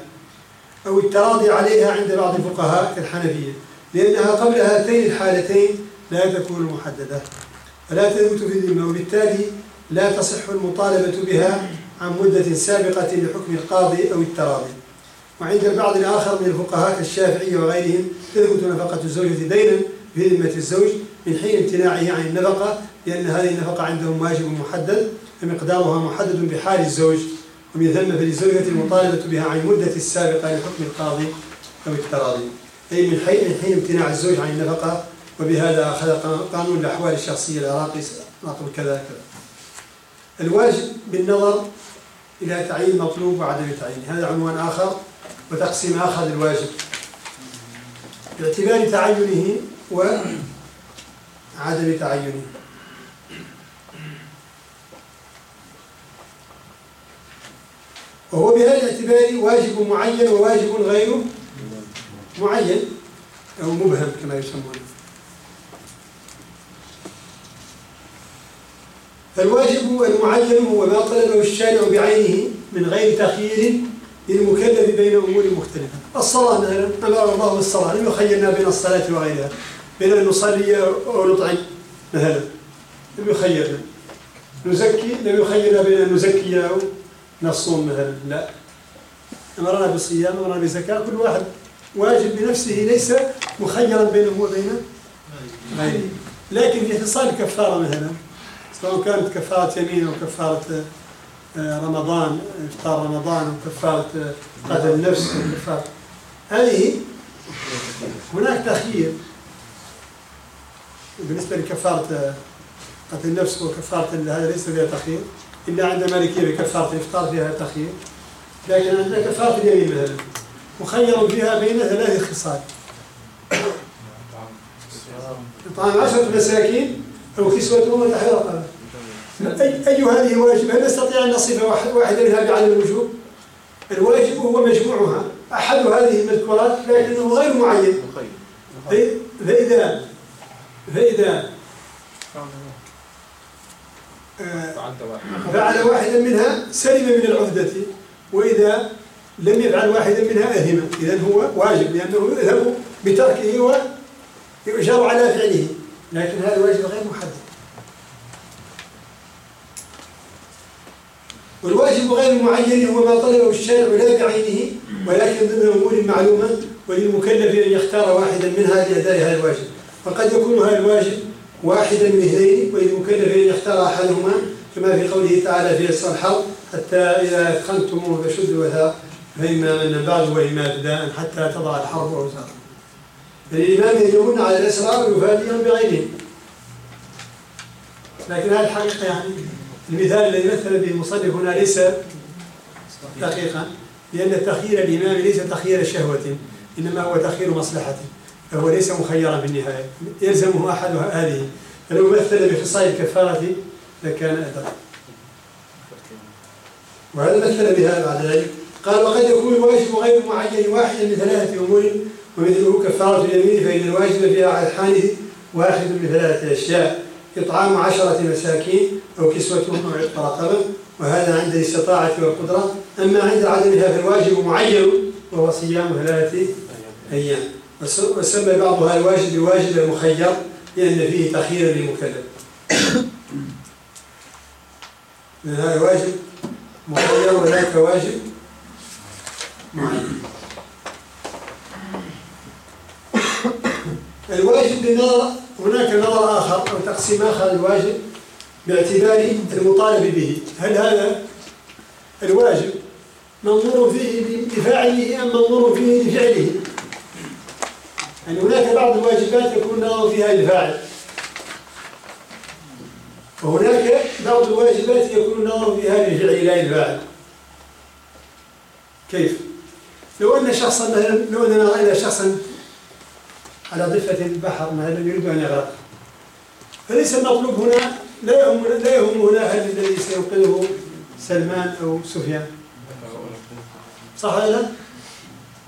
أو التراضي عليها عند بعض الفقهاء كالحنفية لأنها قبل هاتين الحالتين لا تكون محددة. فلا تثبت في الذمة وبالتالي لا تصح المطالبة بها عن مدة سابقة لحكم القاضي أو التراضي. وعند البعض الآخر من الفقهاء كالشافعية وغيرهم تثبت نفقة الزوجة دينا في ذمة الزوج من حين امتناعه عن النفقة لأن هذه النفقة عندهم واجب محدد فمقدارها محدد بحال الزوج. ومن ثم فللزوجة المطالبة بها عن المدة السابقة لحكم القاضي أو التراضي أي من حين من حين امتناع الزوج عن النفقة وبهذا أخذ قانون الأحوال الشخصية العراقي ناقل كذا كذا الواجب بالنظر إلى تعيين مطلوب وعدم تعيين. هذا عنوان آخر وتقسيم آخر للواجب. باعتبار تعينه وعدم تعينه. وهو بهذا الاعتبار واجب معين وواجب غير معين أو مبهم كما يسمونه. فالواجب المعين هو ما طلبه الشارع بعينه من غير تخيير للمكلف بين أمور مختلفة. الصلاة مثلا أمر الله بالصلاة لم يخيرنا بين الصلاة وغيرها بين أن نصلي أو نطعم مثلا لم يخيرنا. نزكي لم يخيرنا بين أن نزكي أو نصوم مثلا لا. أمرنا بالصيام أمرنا بالزكاة. كل واحد واجب بنفسه ليس مخيرا بينه وبين غيره لكن في اتصال الكفارة مثلا سواء كانت كفارة يمين أو كفارة آه، رمضان إفطار رمضان أو كفارة آه، قتل النفس أو كفارة. هذه هناك تخيير بالنسبة لكفارة آه، قتل النفس وكفارة هذا ليس فيها تخيير إلا عند مالكية بكفارة الإفطار فيها تخيير لكن عندنا كفارة اليمين مثلا مخير فيها بين ثلاث خصال. إطعام عشرة مساكين أو كسوتهم وتحرير رقبة أي, هذه واجب؟ هل نستطيع أن نصف واحدة منها بعدم الوجوب؟ الواجب هو مجموعها. أحد هذه المذكورات لكنه غير معين. فإذا فإذا فعل واحدا منها سلم من العهدة وإذا لم يفعل واحدا منها أثم إذا هو واجب لأنه يذهب بتركه ويؤجر على فعله. لكن هذا الواجب غير محدد. والواجب غير المعين هو ما طلبه الشارع لا بعينه ولكن ضمن أمور معلومة وللمكلف أن يختار واحدا منها لأداء هذا الواجب. فقد يكون هذا الواجب واحدا من اثنين وللمكلف أن يختار أحدهما كما في قوله تعالى في الحرب حتى إذا اثخنتموه فشدوا وثاق فاما من بعد واما ابتداء حتى تضع الحرب أوزارا. فالامام يجبون على الأسرار ويفاديهم بغيرهم لكن هذه الحقيقة يعني المثال الذي مثل به المصنف هنا ليس دقيقا لأن تخيير الإمام ليس تخيير شهوة إنما هو تخيير مصلحة. فهو ليس مخيرا في النهاية يلزمه أحد هذه. فلو مثل بخصال الكفارة لكان أدرى وهذا مثل بها بعد ذلك. قال وقد يكون الواجب غير معين واحدا من ثلاثة أمور ومثله كفارة اليمين فإن الواجب في أحد واحد من ثلاثة أشياء إطعام عشرة مساكين أو كسوتهم أو عتق رقبة وهذا عند الاستطاعة والقدرة. أما عند عدمها فالواجب معين وهو صيام ثلاثة أيام. وسمى بعضها الواجب بالواجب المخير لأن فيه تخيير للمكلف من هذا واجب مخير وذاك واجب معين. الواجب بالنظر هناك نظر آخر أو تقسيم آخر للواجب باعتبار المطالب به. هل هذا الواجب منظور فيه لفاعله أم منظور فيه لفعله؟ يعني هناك بعض الواجبات يكون نظر فيها للفاعل وهناك بعض الواجبات يكون النظر فيها للفعل لا للفاعل كيف؟ لو أن شخصا مثلا لو أننا رأينا شخصا على ضفة البحر مثلا يريد أن يغرق. فليس المطلوب هنا لا يهم لا يهم هنا هل الذي سينقذه سلمان أو سفيان. صح ولا لا؟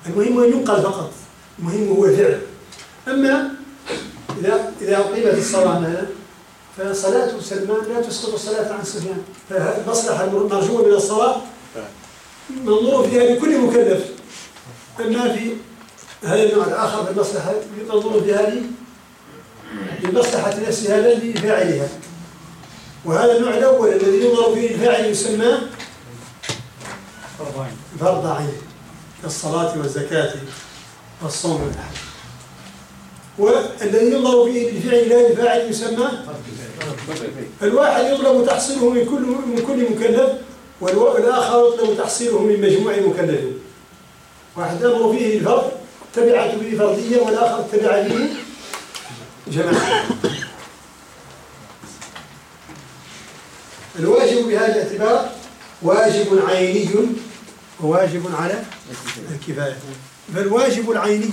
المهم أن ينقل فقط. المهم هو الفعل أما إذا إذا أقيمت الصلاة مثلا فصلاة سلمان لا تسقط الصلاة عن سفيان. فالمصلحة المرجوة من الصلاة منظور فيها لكل مكلف. أما في هذا النوع الآخر من المصلحة ينظر فيها لمصلحة نفسها لا لفاعلها. وهذا النوع الأول الذي ينظر فيه الفاعل يسمى فرض عين. كالصلاة والزكاة. والصوم والحج والذي ينظر فيه الفعل لا الفاعل يسمى الواحد يطلب تحصيله من كل من كل مكلف والآخر يطلب تحصيله من مجموع مكلفين واحد ينظر فيه الفرد تبعت به فردية والآخر تبع به جماعة. الواجب بهذا الاعتبار واجب عيني وواجب على الكفاية. فالواجب العيني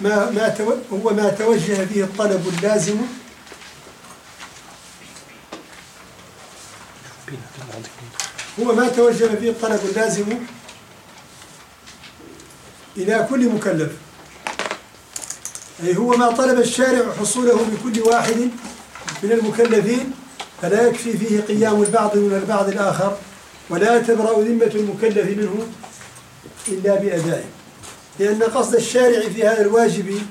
ما ما هو ما توجه به الطلب اللازم. هو ما توجه به الطلب اللازم إلى كل مكلف. أي هو ما طلب الشارع حصوله من كل واحد من المكلفين فلا يكفي فيه قيام البعض من البعض الآخر ولا تبرأ ذمة المكلف منه إلا بأدائه. لأن قصد الشارع في هذا الواجب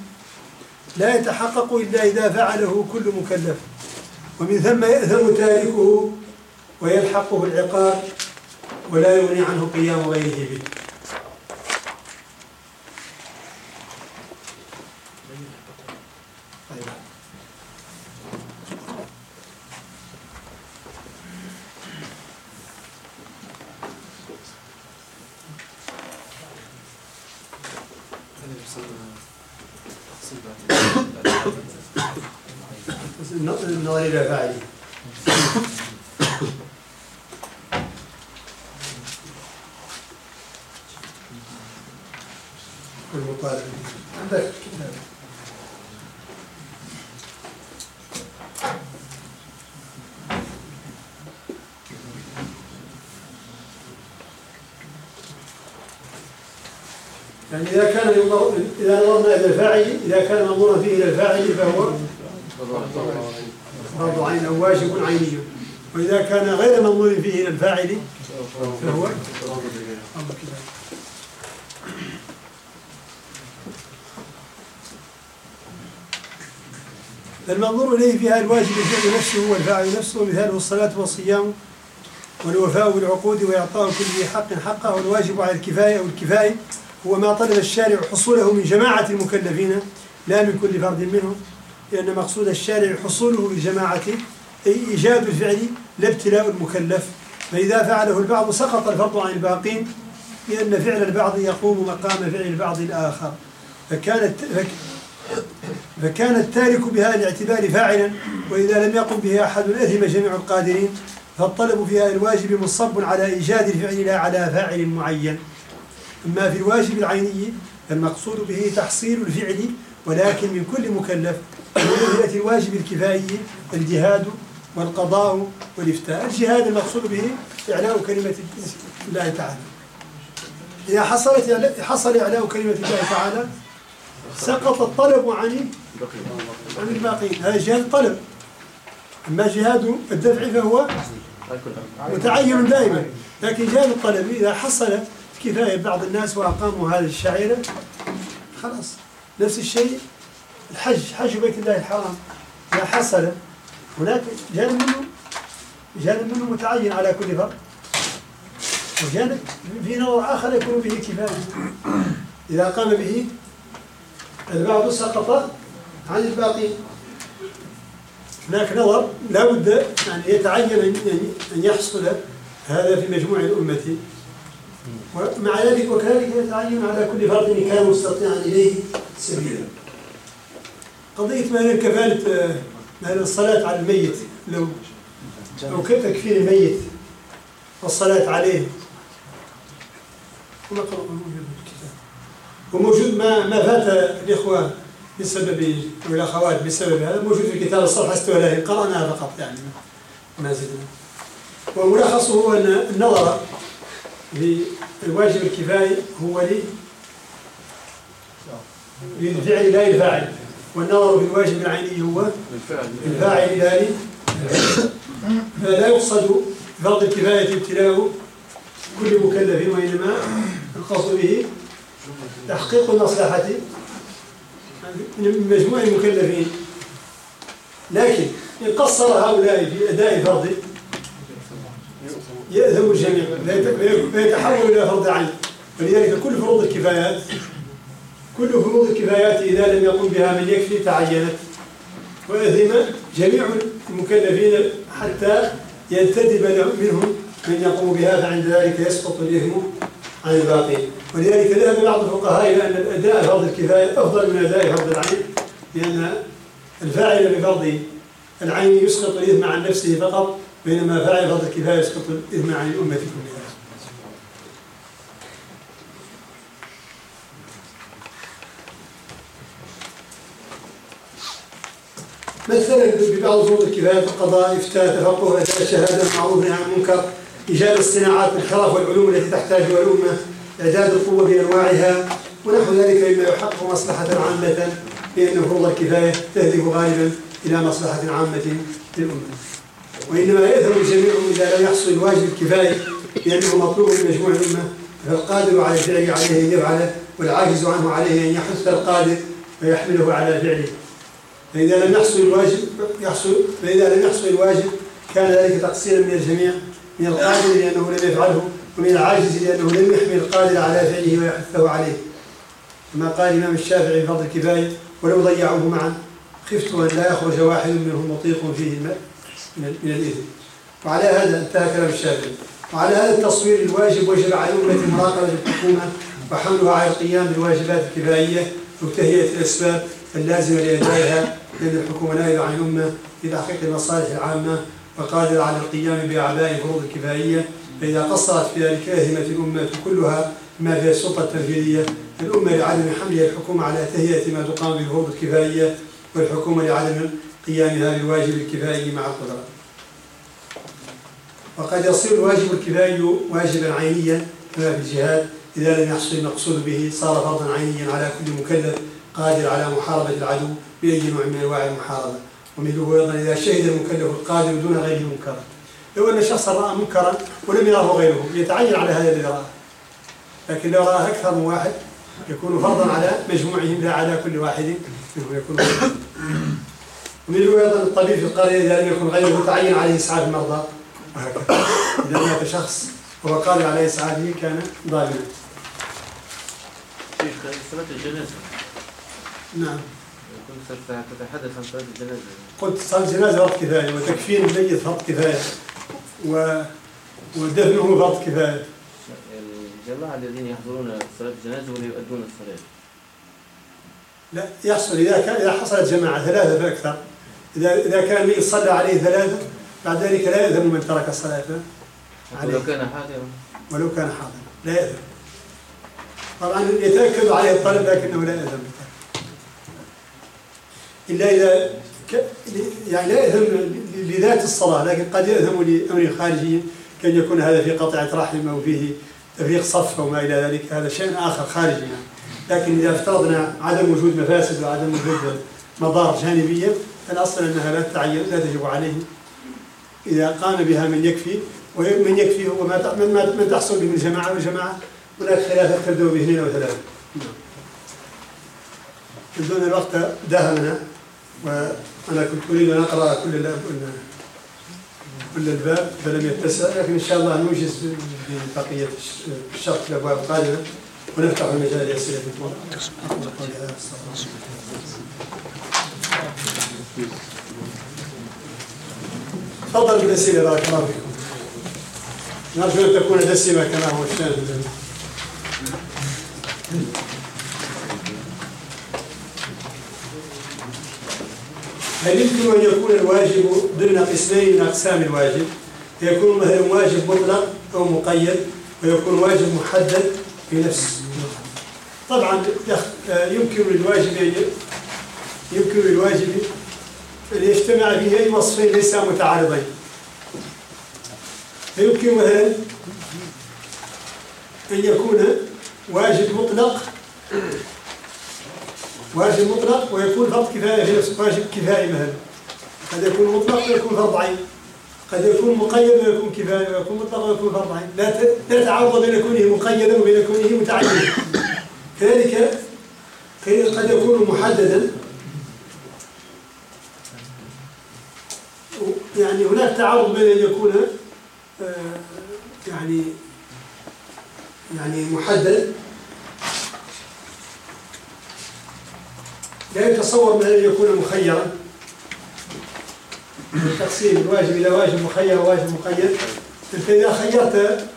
لا يتحقق إلا إذا فعله كل مكلف. ومن ثم يأثم تاركه ويلحقه العقاب ولا يغني عنه قيام غيره به طيب. النظر إلى فاعله المطالب عندك كتاب يعني إذا كان ينظر إذا نظرنا إلى الفاعل إذا كان منظورا فيه إلى الفاعل فهو فرض عين أو واجب عيني. وإذا كان غير منظور فيه إلى الفاعل فهو المنظور إليه في هذا الواجب الفعل نفسه هو الفاعل نفسه مثاله الصلاة والصيام والوفاء بالعقود وإعطاء كل ذي حق حقه والواجب على الكفاية أو الكفاية هو ما طلب الشارع حصوله من جماعة المكلفين لا من كل فرد منهم لأن مقصود الشارع حصوله بالجماعة أي إيجاد الفعل لا ابتلاء المكلف. فإذا فعله البعض سقط الفرض عن الباقين لأن فعل البعض يقوم مقام فعل البعض الآخر. فكانت فك فكان التارك بهذا الاعتبار فاعلا وإذا لم يقم به أحد أثم جميع القادرين فالطلب في هذا الواجب منصب على إيجاد الفعل لا على فاعل معين. أما في الواجب العيني فالمقصود به تحصيل الفعل ولكن من كل مكلف ومن الواجب الكفائي الجهاد والقضاء والإفتاء. الجهاد المقصود به إعلاء كلمة الله تعالى. إذا حصلت حصل إعلاء كلمة الله تعالى سقط الطلب عن عن الباقين هذا جهاد الطلب. أما جهاد الدفع فهو متعين دائما. لكن جهاد الطلب إذا حصل كفاية بعض الناس وأقاموا هذه الشعيرة. خلاص نفس الشيء الحج حج بيت الله الحرام. إذا حصل. هناك جانب منه جانب منه متعين على كل فرد. وجانب في نوع آخر يكون به كفاية. إذا قام به البعض سقط عن الباقين. هناك نظر لا بد يعني يتعين أن- أن يحصل هذا في مجموع الأمة. ومع ذلك وكذلك يتعين على كل فرد كان مستطيعا إليه سبيلا. قضية مثلا كفالة مثلا الصلاة على الميت لو أو كيف تكفير الميت والصلاة عليه. موجود الكتاب. وموجود ما ما فات الإخوة بسبب أو الأخوات بسبب هذا موجود في كتاب الصفحة استولاء قرأناها فقط يعني ما زدنا وملخصه هو أن النظر للواجب الكفاية هو لي للفعل لا للفاعل والنظر في الواجب العيني هو الفاعل لا فلا يقصد فرض الكفاية ابتلاء كل مكلف وإنما القصد به تحقيق المصلحة من مجموع المكلفين. لكن إن قصر هؤلاء في أداء فرض يأثم الجميع فيتحول إلى فرض عين. ولذلك كل فروض الكفايات كل فروض الكفايات إذا لم يقم بها من يكفي تعينت. وأثم جميع المكلفين حتى ينتدب منهم من يقوم بها فعند ذلك يسقط الإثم عن الباقين. ولذلك ذهب بعض الفقهاء إلى أن الأداء فرض الكفاية أفضل من أداء فرض العين لأن الفاعل بفرض العين يسقط الإثم عن نفسه فقط. بينما فاعل فرض الكفاية يسقط الإثم عن الأمة كلها مثلا ببعض فروض الكفاية القضاء إفتاء تفقه أداء شهادة معروف عن المنكر إيجاد الصناعات الحرف والعلوم التي تحتاجها الأمة إعداد القوة بأنواعها ونحو ذلك مما يحقق مصلحة عامة لأن فروض الكفاية تهدف غالبا إلى مصلحة عامة للأمة. وإنما يأثم الجميع إذا لم يحصل الواجب الكفاية لأنه مطلوب من مجموع الأمة فالقادر على الفعل عليه أن يفعله والعاجز عنه عليه أن يحث القادر ويحمله على فعله. فإذا لم يحصل الواجب يحصل فإذا لم يحصل الواجب كان ذلك تقصيرا من الجميع من القادر لأنه لم يفعله ومن العاجز لأنه لم يحمل القادر على فعله ويحثه عليه. كما قال الإمام الشافعي في فضل الكفاية ولو ضيعوه معا خفت أن لا يخرج واحد منهم مطيق فيه الماء. من الإثم وعلى هذا انتهى كلام الشافعي وعلى هذا التصوير الواجب وجب على الأمة مراقبة الحكومة وحملها على القيام بالواجبات الكفائية وتهيئة الأسباب اللازمة لأدائها لأن الحكومة نائبة عن الأمة لتحقيق المصالح العامة وقادرة على القيام بأعباء الفروض الكفائية فإذا قصرت في ذلك أهمت الأمة كلها ما فيها السلطة التنفيذية الأمة لعدم حملها الحكومة على تهيئة ما تقام به الفروض الكفائية والحكومة لعدم قيامها بالواجب الكفائي مع القدرة. وقد يصير الواجب الكفائي واجبا عينيا كما في الجهاد إذا لم يحصل المقصود به صار فرضا عينيا على كل مكلف قادر على محاربة العدو بأي نوع من أنواع المحاربة. ومثله أيضا إذا شهد المكلف القادر دون غيره منكرا لو أن شخصا رأى منكرا ولم يره غيره يتعين على هذا الذي رآه لكن لو رآه أكثر من واحد يكون فرضا على مجموعهم لا على كل واحد منهم يكون ومثله أيضا الطبيب في القرية إذا لم يكن غيره تعين عليه إسعاف المرضى. وهكذا إذا مات شخص وهو قادر على إسعافه كان ظالما. شيخ صلاة الجنازة؟ نعم. كنت تتحدث عن صلاة الجنازة. قلت صلاة الجنازة فرض كفاية وتكفين الميت فرض كفاية و... ودفنه فرض كفاية. الجماعة الذين يحضرون صلاة الجنازة ولا يؤدون الصلاة؟ لا يحصل إذا كان إذا حصلت جماعة ثلاثة فأكثر. إذا إذا كان الميت صلى عليه ثلاثة بعد ذلك لا يأذن من ترك الصلاة. عليه. ولو كان حاضرا. ولو كان حاضرا لا يأذن طبعا يتأكد عليه الطلب لكنه لا يأذن بالترك إلا إذا ك... يعني لا يأذن لذات الصلاة لكن قد يأذن لأمر خارجي كان يكون هذا في قطعة رحم أو فيه تفريق صف أو ما إلى ذلك هذا شيء آخر خارجي يعني. لكن إذا افترضنا عدم وجود مفاسد وعدم وجود مضار جانبية فالأصل أنها لا تعين لا تجب عليه إذا قام بها من يكفي ومن يكفي هو ما من, من تحصل به من جماعة والجماعة هناك خلاف تبدو باثنين أو ثلاثة. دون الوقت داهمنا وأنا كنت أريد أن أقرأ كل كل الباب فلم يتسع لكن إن شاء الله نوجز بقية الشرط الأبواب القادمة ونفتح المجال لأسئلة هذا تفضل بالأسئلة بارك الله فيكم. نرجو أن تكون دسمة كما هو الشان هل يمكن أن يكون الواجب ضمن قسمين من أقسام الواجب؟ فيكون مثلا واجب مطلق أو مقيد ويكون واجب محدد في نفس طبعا يمكن للواجب يمكن للواجب يجتمع فيه أي وصفين ليس متعارضين فيمكن مثلا أن يكون واجب مطلق واجب مطلق ويكون فرض كفاية في نفسه واجب كفاية مثلا. قد يكون مطلق ويكون فرض عين. قد يكون مقيد ويكون كفاية ويكون مطلق ويكون فرض عين. لا لا تعارض بين كونه مقيدا وبين كونه متعينا كذلك قد يكون محددا يعني هناك تعارض بين أن يكون يعني يعني محدد. لا يتصور من أن يكون مخيرا. تقسيم الواجب إلى واجب مخير وواجب مقيد. أنت إذا خيرت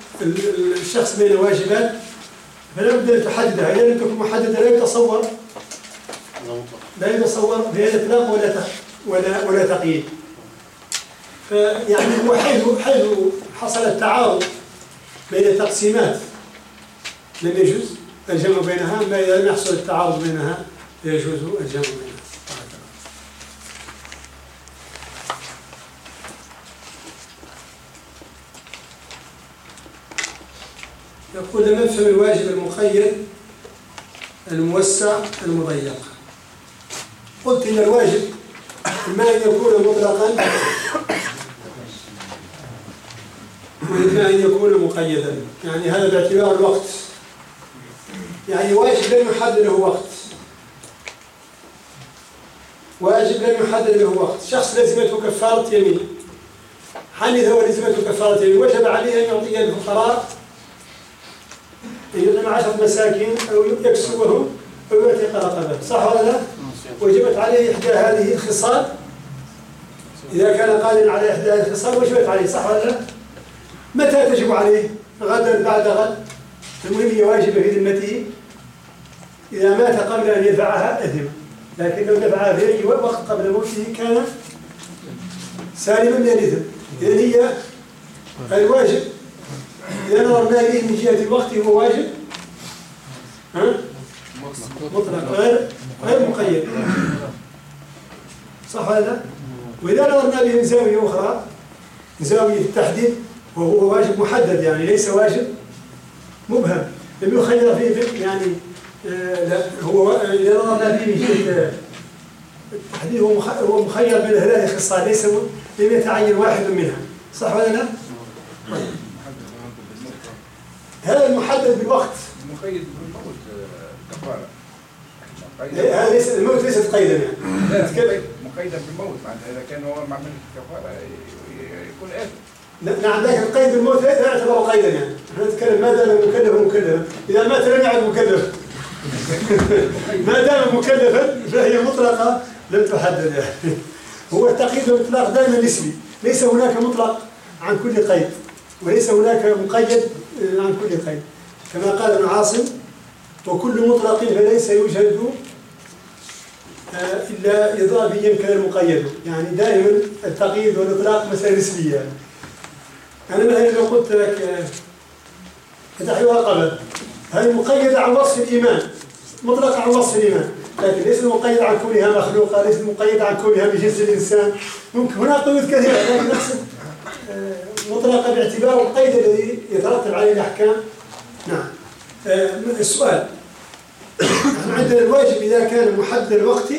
الشخص بين الواجبات فلا بد أن تحددها إذا لم تكن محددة لا يتصور. لا يتصور بها إطلاق ولا ولا ولا تقييد. يعني هو حيث حيث حصل التعارض بين تقسيمات لم يجوز الجمع بينها ما إذا لم يحصل التعارض بينها يجوز الجمع بينها. يقول لم نفهم الواجب المخير الموسع المضيق. قلت إن الواجب ما ان يكون مطلقا وإما أن يكون مقيدا. يعني هذا باعتبار الوقت. يعني واجب لم يحدد له وقت. واجب لم يحدد له وقت. شخص لزمته كفارة يمين. حنث ولزمته كفارة يمين؟ وجب عليه أن يعطي الفقراء أن يطعم عشرة مساكين أو يكسبهم أو يعتق رقبة صح ولا لا؟ وجبت عليه إحدى هذه الخصال. إذا كان قادرا على إحدى هذه الخصال وجبت عليه. صح ولا لا؟ متى تجب عليه؟ غدا بعد غد؟ المهم هي واجبة في ذمته. إذا مات قبل أن يدفعها أثم. لكن لو دفعها في أي وقت قبل موته كان سالما من الإثم إذن هي الواجب. إذا نظرنا إليه من جهة الوقت هو واجب. ها؟ مطلق. غير غير مقيد. صح لا؟ وإذا نظرنا به من زاوية أخرى من زاوية التحديد وهو واجب محدد يعني ليس واجب مبهم. لم يخير فيه يعني آه، لا هو من جهة التحديد هو مخ- هو مخير بين ثلاث خصال ليس لم يتعين واحد منها. صح ولا لا؟ طيب. هذا المحدد بالوقت. مقيد بالموت آه، كفارة. هذا ليس الموت ليست قيدا يعني. مقيدا بالموت معناتها إذا كان هو ما عملش كفارة يكون آثم ن- نعم لكن القيد بالموت لا يعتبر قيدا يعني. إحنا نتكلم ما دام مكلف مكلفا إذا مات لم يعد مكلفا ما دام مكلفا فهي مطلقة لم تحدد. يعني هو التقييد والإطلاق دائما نسبي. ليس هناك مطلق عن كل قيد وليس هناك مقيد آه، عن كل قيد. كما قال ابن عاصم وكل مطلق فليس يوجد آه، إلا اضافيا كان المقيد يعني دائما التقييد والإطلاق مسألة نسبية. يعني. أنا مثلا لو قلت لك آه، فتح رقبة هذه مقيدة عن وصف الإيمان مطلقة عن وصف الإيمان لكن ليست مقيدة عن كونها مخلوقة ليست مقيدة عن كونها من جنس الإنسان. ممكن هناك قيود كثيرة لكن نقصد آه، مطلقة باعتبار القيد الذي يترتب عليه الأحكام. نعم. آه، السؤال. عندنا الواجب إذا كان محدد الوقت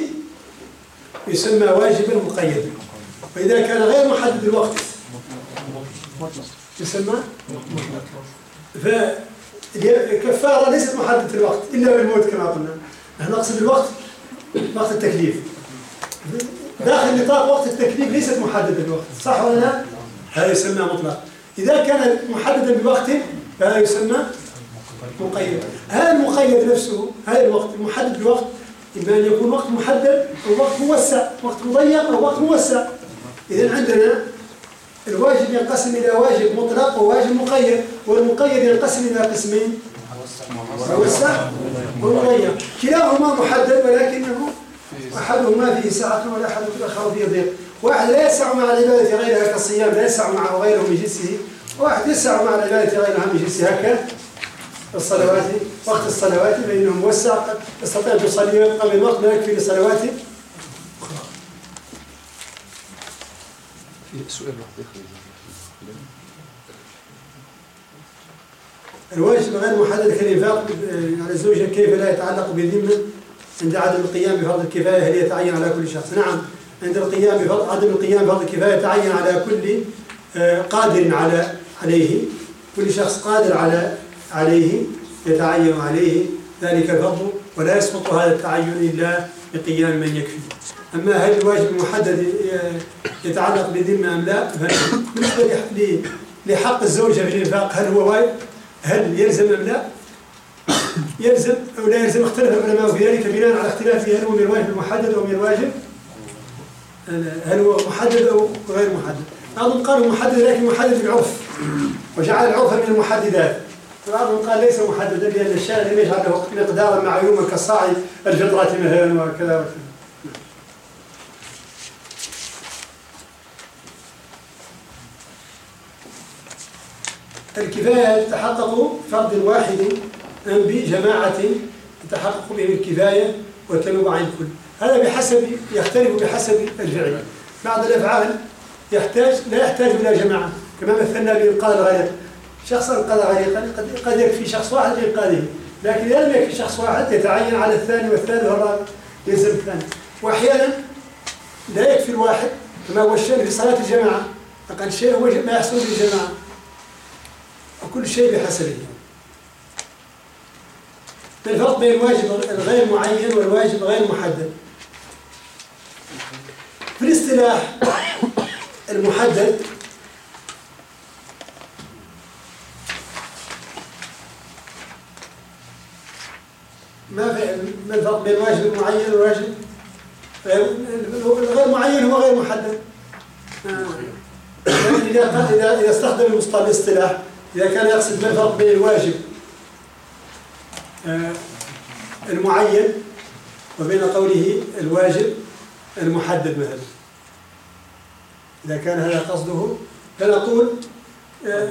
يسمى واجبا مقيدا وإذا كان غير محدد الوقت يسمى فالكفارة ليست محددة الوقت إلا بالموت كما قلنا. نحن نقصد الوقت وقت التكليف. داخل نطاق وقت التكليف ليست محددة بالوقت صح ولا لا؟ هذا يسمى مطلق. إذا كان محددا بوقت فهذا يسمى مقيد. هذا المقيد نفسه هذا الوقت المحدد بوقت إما أن يكون وقت محدد أو وقت موسع وقت مضيق أو وقت موسع. إذا عندنا الواجب ينقسم إلى واجب مطلق وواجب مقيد والمقيد ينقسم إلى قسمين موسع ومضيق كلاهما محدد ولكنه أحدهما فيه سعة والأحد الآخر فيه ضيق. واحد لا يسع مع العبادة غيرها كالصيام لا يسع معه غيره من جنسه. واحد يسع مع العبادة غيرها من جنسها كالصلوات وقت الصلوات فإنه موسع يستطيع أن تصلي قبل الوقت لا يكفي لصلوات سؤال واحد الواجب غير محدد كالإنفاق على الزوجة كيف لا يتعلق بالذمة عند عدم القيام بفرض الكفاية؟ هل يتعين على كل شخص؟ نعم عند القيام بفرض عدم القيام بفرض الكفاية يتعين على كل آه، قادر على عليه. كل شخص قادر على عليه يتعين عليه. ذلك الفضل ولا يسقط هذا التعين إلا بقيام من يكفي أما هل الواجب المحدد يتعلق بالذمة أم لا؟ ل- لحق الزوجة في الإنفاق هل هو واجب؟ هل يلزم أم لا؟ يلزم أو لا يلزم اختلف العلماء في ذلك بناء على اختلافه هل هو من الواجب المحدد أو من الواجب هل هو محدد أو غير محدد بعضهم قالوا محدد لكن محدد بالعرف وجعل العرف من المحددات وبعضهم قال ليس محددا لأن الشارع لم يجعل له مقدارا معلوما كصاع الفطرة مثلا وكذا. وكذا الكفاية تتحقق فرد واحد أم بجماعة تتحقق بهم الكفاية وتنوب عن الكل. هذا بحسب يختلف بحسب الفعل. بعض الأفعال يحتاج لا يحتاج إلى جماعة. كما مثلنا بإنقاذ الغريق شخصا قضى عليه قد, قد يكفي شخص واحد لإنقاذه لكن إذا لم يكفي شخص واحد يتعين على الثاني والثالث والرابع يلزم الثاني. وأحيانا لا يكفي الواحد كما هو الشأن في صلاة الجماعة. أقل شيء هو ما يحصل بالجماعة وكل شيء بحسبه الفرق بين الواجب الغير معين والواجب غير محدد؟ في الاصطلاح المحدد ما في ما الفرق بين الواجب المعين والواجب الغير معين هو غير محدد. آه. يعني إذا إذا إذا استخدم المصطلح الاصطلاح إذا كان يقصد ما الفرق بين الواجب آه، المعين وبين قوله الواجب المحدد مثلا. إذا كان هذا قصده فنقول آه،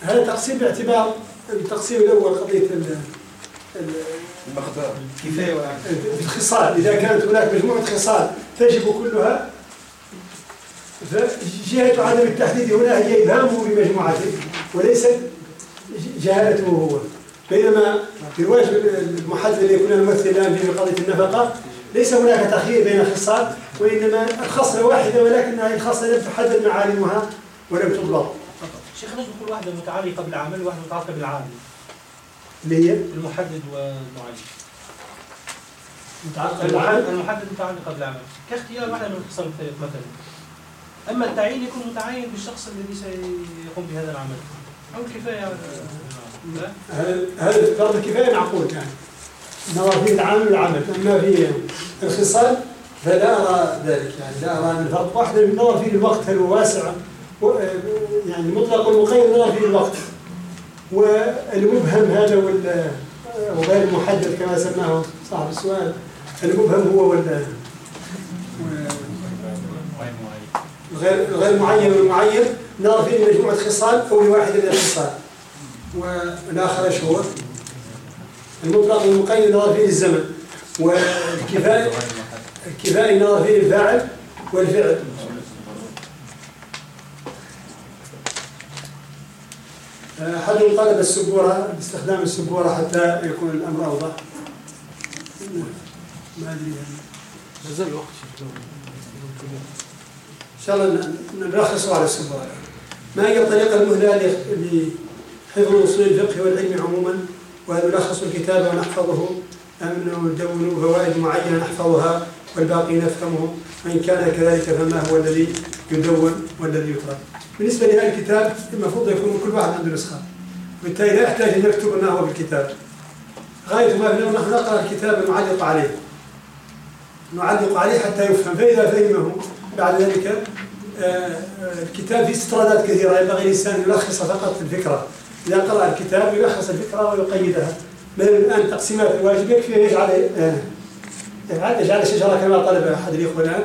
هذا تقسيم باعتبار التقسيم الأول قضية المقدار. كفاية ولا في الخصال. إذا كانت هناك مجموعة خصال تجب كلها فجهة عدم التحديد هنا هي إبهامه بمجموعته وليست جهالته هو. بينما في الواجب المحدد اللي كنا نمثل الآن في قضية النفقة ليس هناك تخيير بين الخصال وإنما الخصلة واحدة ولكن هذه الخصلة لم تحدد معالمها ولم تضبط. شيخ نجم كل واحدة متعلقه بالعمل وواحده متعلقه بالعامل اللي هي؟ المحدد والمعين متعلقة المحدد المحدد متعلقه بالعمل كاختيار واحدة من اختصار الفريق مثلا. أما التعيين يكون متعين بالشخص الذي سيقوم بهذا العمل. أو الكفاية هذا هذا فرض الكفاية معقول كان نظر فيه العامل والعمل. أما في الخصال فلا أرى ذلك يعني. لا أرى أن الفرق واحد النظر فيه الوقت هل هو واسع يعني المطلق والمقيد نظر فيه الوقت. والمبهم هذا وال وغير المحدد كما سماه صاحب السؤال المبهم هو وال غير غير معين والمعين نظر فيه مجموعة خصال أو لواحد من الخصال والآخر هو؟ المطلق والمقيد نظر فيه الزمن والكفاية الكفاية نظر فيه الفاعل والفعل أحدهم طلب السبورة باستخدام السبورة حتى يكون الأمر أوضح؟ ما أدري يعني. مازال الوقت إن شاء الله ن- نلخصه على السبورة. ما هي الطريقة المهلة لحفظ أصول الفقه والعلم عموما؟ وأن نلخص الكتاب ونحفظه؟ أم ندون فوائد معينة نحفظها؟ والباقي نفهمه. وإن كان كذلك فما هو الذي يدون والذي يترك بالنسبة لهذا الكتاب المفروض يكون كل واحد عنده نسخة. وبالتالي لا يحتاج أن يكتب ما هو بالكتاب. غاية ما فيه نحن نقرأ الكتاب المعلق عليه. نعلق عليه حتى يفهم. فإذا فهمه بعد ذلك آه، آه، الكتاب فيه استطرادات كثيرة. ينبغي الإنسان يلخص فقط الفكرة. إذا قرأ الكتاب يلخص الفكرة ويقيدها. مثلا الآن تقسيمات الواجب يكفي يجعل يجعل يجعل الشجرة كما طلب أحد الإخوة الآن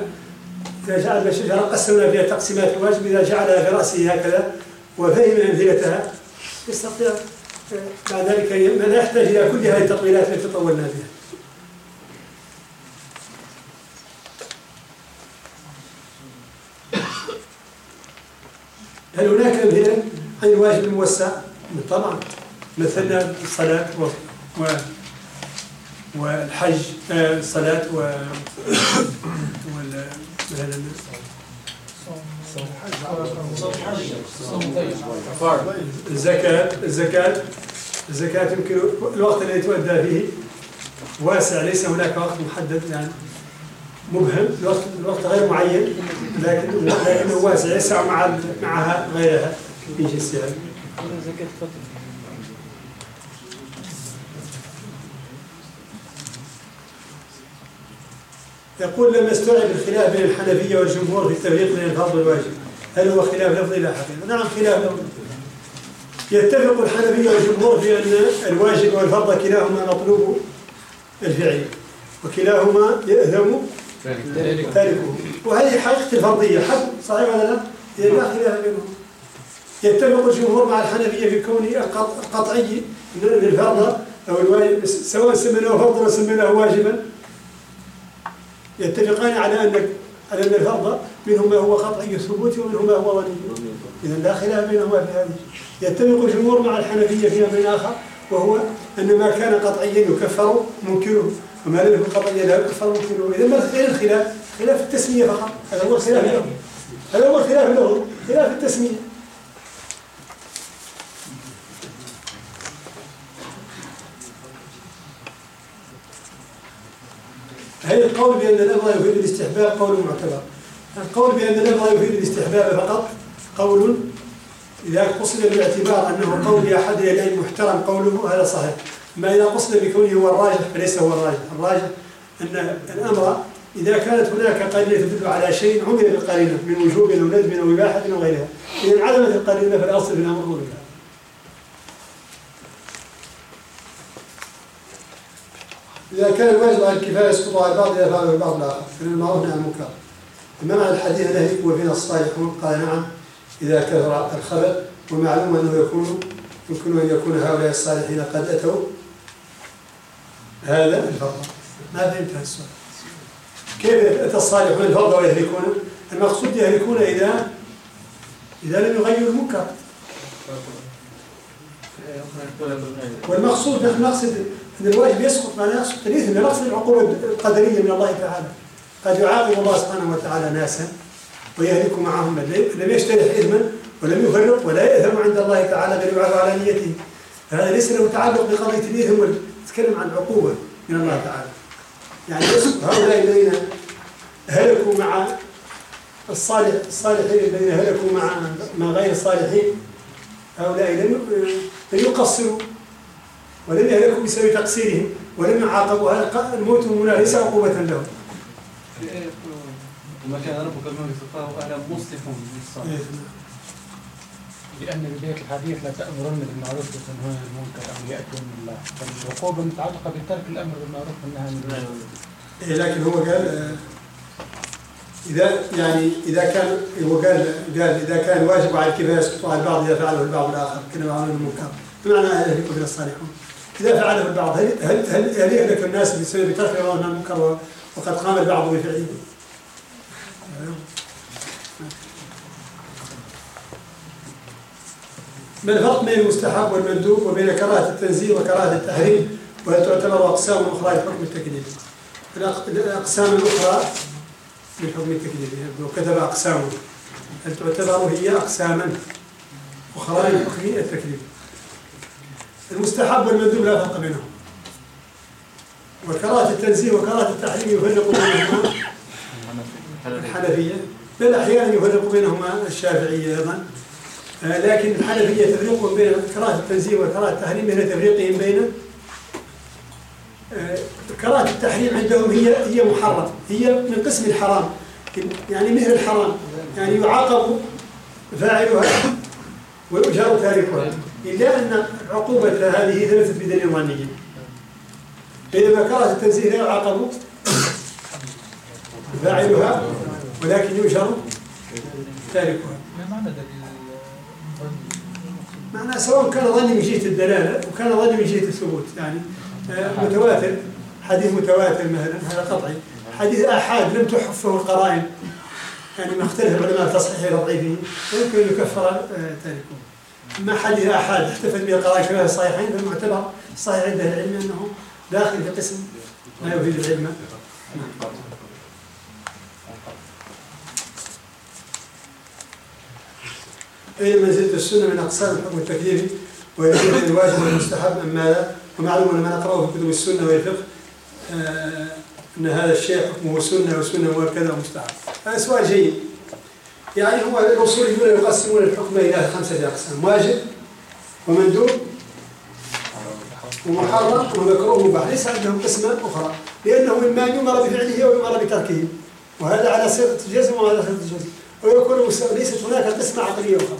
إذا جعل الشجرة قسمنا فيها تقسيمات الواجب إذا جعلها في رأسه هكذا وفهم أمثلتها. يستطيع بعد ذلك لا يحتاج إلى كل هذه التطويلات التي تطولنا بها. هل هناك أمثلة؟ عن الواجب الموسع؟ طبعا. مثلنا الصلاة و... والحج آه، الصلاة و... وال... الزكاة الزكاة الزكاة يمكن الوقت الذي تؤدى فيه واسع ليس هناك وقت محدد يعني مبهم الوقت الوقت غير معين لكن لكنه واسع يسع مع معها غيرها في جنسها. زكاة الفطر يقول لما استوعب الخلاف بين الحنفية والجمهور في التفريق بين الفرض والواجب هل هو خلاف لفظي؟ لا حقيقة؟ نعم خلاف لفظي. يتفق الحنفية والجمهور في أن الواجب والفرض كلاهما مطلوب الفعل وكلاهما يأثم تاركه. وهذه حقيقة الفرضية حق صحيح ولا لا؟ إذا لا خلاف بينهم يتفق الجمهور مع الحنفية في كونه القطعي أن الفرض أو الواجب سواء سميناه فرضا أو سميناه واجبا. يتفقان على أن على أن الفرض منهم ما هو قطعي الثبوت ومنهم ما هو ظني إذا لا خلاف بينهما في هذه. يتفق الجمهور مع الحنفية في أمر آخر وهو أن ما كان قطعيا يكفر منكره وما لم يكن قطعيا لا يكفر منكره. إذا ما الخلاف خلاف التسمية فقط. هذا هو الخلاف له هذا هو الخلاف له خلاف التسمية. هل القول بأن الأمر يفيد الاستحباب قول معتبر؟ القول بأن الأمر يفيد الاستحباب فقط قول إذا قصد بالاعتبار أنه قول أحد العلم محترم قوله هذا صحيح. ما إذا قصد بكونه هو الراجح فليس هو الراجح. الراجح أن الأمر إذا كانت هناك قرينة تدل على شيء عمل بالقرينة من وجوب أو ندب أو إباحة أو غيرها. إذا انعدمت القرينة فالأصل في الأمر هو إذا كان الواجب على الكفاية يسقط على البعض إذا فعله البعض الآخر فإن المعروف عن المنكر. ما معنى الحديث الذي فينا الصالحون قال نعم إذا كثر الخبر ومعلوم أنه يكون يمكن أن يكون هؤلاء الصالحين قد أتوا. هذا الفرض ما فهمت السؤال. كيف أتى الصالحون الفرض ويهلكون؟ المقصود يهلكون إذا إذا لم يغيروا المنكر. والمقصود نحن نقصد أن الواجب يسقط معناه يسقط الإثم نقصد العقوبة القدرية من الله تعالى. قد يعاقب الله سبحانه وتعالى ناسا ويهلك معهم من لم يجترح إثما ولم يفرق ولا يأثم عند الله تعالى بل يبعث على نيته. هذا ليس له تعلق بقضية الإثم نتكلم عن عقوبة من الله تعالى. يعني هؤلاء الذين هلكوا مع الصالح الصالحين الذين هلكوا مع مع غير الصالحين. هؤلاء لم يقصروا ولم يهلكوا بسبب تقصيرهم ولم يعاقبوا. هذا الموت هنا ليس عقوبة لهم. وما كان ربك فهو أهلا مصلح للصالح لأن بداية الحديث لا تأمرن بالمعروف وتنهون عن المنكر أو يأتون بالله. فالعقوبة متعلقة بترك الأمر بالمعروف والنهي عن المنكر. إيه لكن هو قال آه، إذا يعني إذا كان هو قال قال إذا كان واجب على الكفاية يسقط على البعض إذا فعله البعض الآخر كما عن المنكر. بمعنى أهل من الصالحون. إذا فعله البعض هل هل هل هل يهلك الناس بسبب ترك عن المنكر وقد قام البعض بفعله؟ ما الفرق بين المستحب والمندوب وبين كراهة التنزيه وكراهة التحريم وهل تعتبر أقسام أخرى لحكم التكليف؟ الأق- الأقسام الأخرى لحكم التكليف وكتب أقسام هل تعتبر هي أقساما أخرى لحكم التكليف؟ المستحب والمندوب لا فرق بينهم. وكراهة التنزيه وكراهة التحريم يفرق بينهما. الحنفية. بل أحيانا يفرق بينهما الشافعية أيضا. آه، لكن الحنفية تفريقهم بين كراهة التنزيه وكراهة التحريم بين تفريقهم بين كراهة التحريم عندهم هي هي محرم. هي من قسم الحرام. يعني مثل الحرام. يعني يعاقب فاعلها ويؤجر تاركها. إلا أن عقوبة هذه ثبتت بدليل ظني بينما كراهة التنزيه لا يعاقب فاعلها ولكن يؤجر تاركها. ما معنى سواء كان ظني من جهة الدلالة وكان ظني من جهة الثبوت يعني آه، متواتر حديث متواتر مثلا هذا قطعي. حديث آحاد لم تحفه القرائن يعني ما اختلف العلماء تصحيحه وتضعيفه ويمكن أن يكفر آه، تاركه. أما حديث آحاد احتفت به القرائن في الصحيحين فالمعتبر الصحيح عند العلم أنه داخل في قسم ما يفيد العلم. أين منزلة السنة من أقسام الحكم التكليفي ويكون الواجب والمستحب أم ماذا؟ ومعلوم أن ما نقرأه في كتب السنة والفقه آه، أن هذا الشيء حكمه سنة وسنة مؤكدة ومستحب هذا سؤال جيد. يعني هو الأصوليون يقسمون الحكم إلى خمسة أقسام واجب ومندوب ومحرم ومكروه ومباح ليس عندهم قسمة أخرى لأنه مما يؤمر بفعله ويؤمر بتركه وهذا على صيغة الجزم وهذا صيغة الجزم ويكون ليست هناك قسمة عقلية أخرى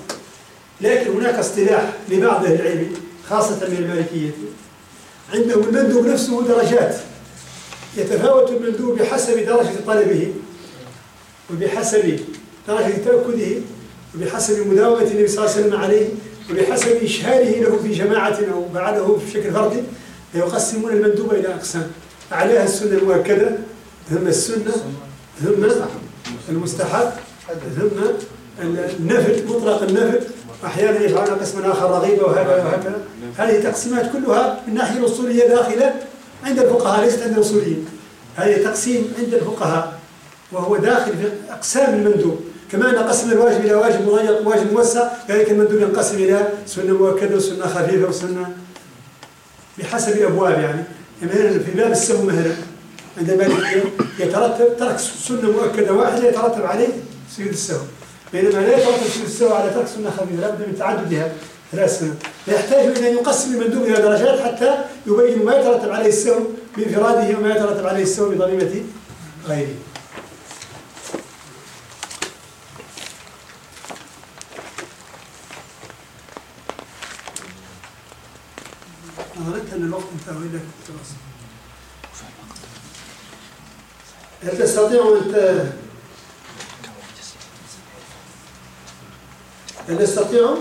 لكن هناك اصطلاح لبعض أهل العلم خاصة من المالكية. عندهم المندوب نفسه درجات يتفاوت المندوب بحسب درجة طلبه وبحسب درجة تأكده وبحسب مداومة النبي صلى الله عليه وسلم عليه وبحسب إشهاره له في جماعة أو بعده في شكل فردي فيقسمون المندوب إلى أقسام. أعلاها السنة المؤكدة ثم السنة ثم المستحب ثم النفل مطلق النفل. أحيانا يجعلون قسما آخر رغيبة وهكذا وهكذا. هذه تقسيمات كلها من الناحية الأصولية داخلة عند الفقهاء ليست عند الأصوليين. هذه تقسيم عند الفقهاء وهو داخل في أقسام المندوب. كما أن قسم الواجب إلى واجب مضيق وواجب موسع كذلك المندوب ينقسم إلى سنة مؤكدة وسنة خفيفة وسنة بحسب الأبواب يعني. مثلا في باب السهو مثلا عند المالكية يترتب ترك سنة مؤكدة واحدة يترتب عليه سجود السهو بينما لا يترتب سجود السهو على ترك سنة خفيفة لابد من تعددها ثلاث سنة فيحتاج إلى أن يقسم المندوب إلى درجات حتى يبين ما يترتب عليه السهو بانفراده وما يترتب عليه السهو بضميمة غيره. الوقت انتهى وإلا كنت خلاص. هل تستطيع أن ت- هل تستطيع؟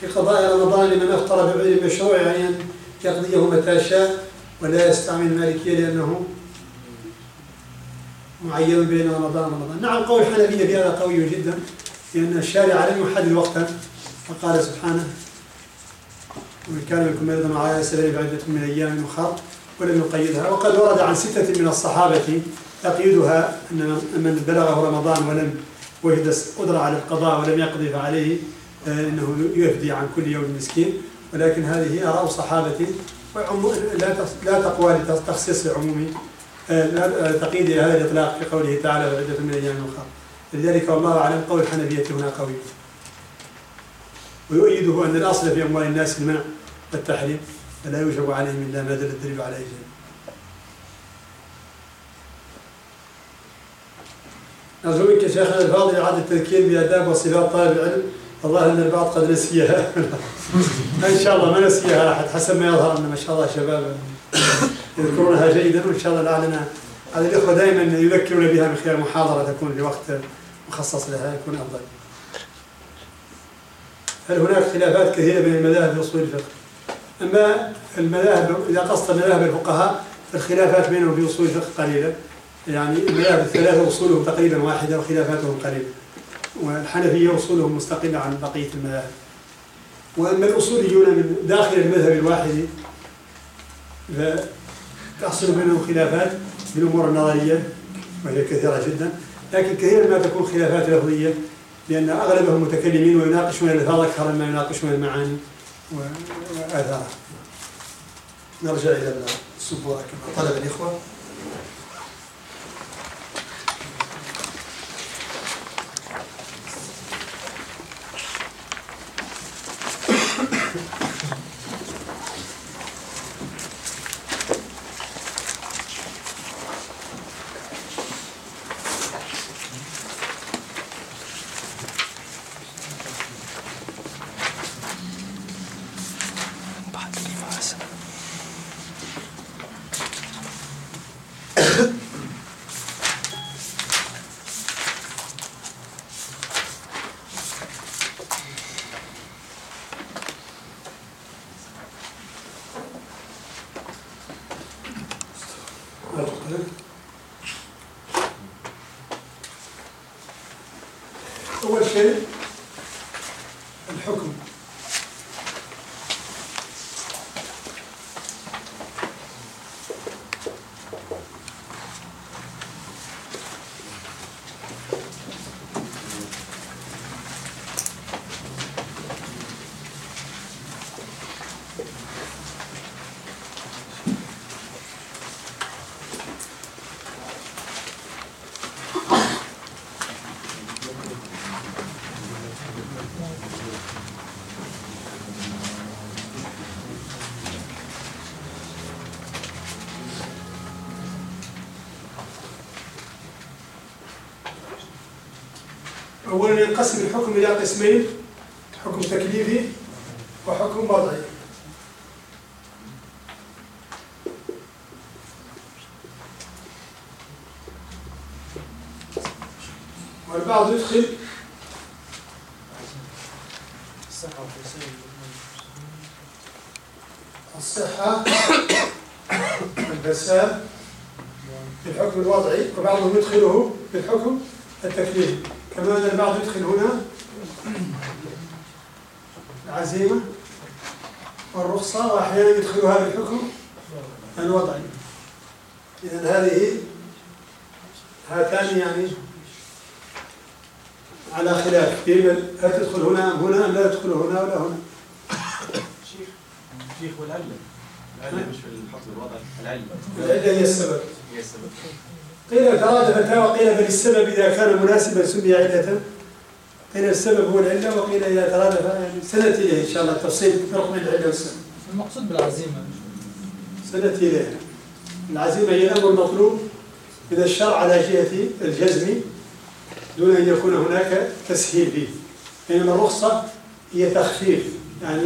في قضاء رمضان لمن أفطر بعذر مشروع يعني أن يقضيه متى شاء ولا يستعمل المالكية لأنه معين بين رمضان ورمضان. نعم قول الحنفية في هذا قوي جدا. لأن الشارع لم يحدد وقتا. فقال سبحانه وإن كان منكم مريضا على سبيل بعدة من أيام أخر ولم يقيدها. وقد ورد عن ستة من الصحابة تقييدها أن من بلغه رمضان ولم وجد قدرة على القضاء ولم يقضي فعليه آه، أنه يفدي عن كل يوم مسكين. ولكن هذه آراء صحابة لا لا تقوى لتخصيص عموم آه، لا- آه، تقييد هذا الإطلاق في قوله تعالى بعدة من أيام أخر. لذلك والله أعلم قول الحنفية هنا قوي. ويؤيده أن الأصل في أموال الناس المنع والتحريم فلا يوجب عليهم إلا ما دل الدليل على إيجابه نرجو منك شيخنا الفاضل إعادة التذكير بآداب وصفات طالب العلم. والله أن البعض قد نسيها. إن شاء الله ما نسيها أحد حسب ما يظهر أن ما شاء الله شباب يذكرونها جيدا وإن شاء الله لعلنا على الإخوة دائما يذكرون بها من خلال محاضرة تكون لوقت مخصص لها يكون أفضل. هل هناك خلافات كثيرة بين المذاهب في أصول الفقه؟ أما المذاهب إذا قصد مذاهب الفقهاء فالخلافات بينهم في أصول الفقه قليلة. يعني المذاهب الثلاثة أصولهم تقريبا واحدة وخلافاتهم قليلة. والحنفية أصولهم مستقلة عن بقية المذاهب. وأما الأصوليون من داخل المذهب الواحد فتحصل بينهم خلافات في الأمور النظرية وهي كثيرة جدا. لكن كثيرا ما تكون خلافات لفظية لأن أغلبهم متكلمين ويناقشون الألفاظ أكثر مما يناقشون المعاني وآثارها. نرجع إلى السبورة كما طلب الإخوة أول شيء الحكم أولا ينقسم الحكم إلى قسمين حكم تكليفي وحكم وضعي والبعض يدخل الصحة الفساد في الحكم الوضعي وبعضهم يدخله في الحكم التكليف كما أن البعض يدخل هنا. العزيمة والرخصة وأحيانا يدخلها بالحكم الوضعي. إذا هذه هاتان يعني على خلاف. كيف هل تدخل هنا أم هنا أم لا تدخل هنا ولا هنا. شيخ والعلة العلة مش في الحكم الوضعي العلة العلة هي السبب. هي السبب. قيل ترادفتا وقيل بل السبب إذا كان مناسبا سمي علة قيل السبب هو العلة وقيل إذا ترادف سنأتي إليه إن شاء الله. التفصيل فرق بين العلة والسبب. المقصود بالعزيمة. سنأتي إليها العزيمة هي الأمر المطلوب من الشرع على جهة الجزم دون أن يكون هناك تسهيل فيه. بينما الرخصة هي تخفيف يعني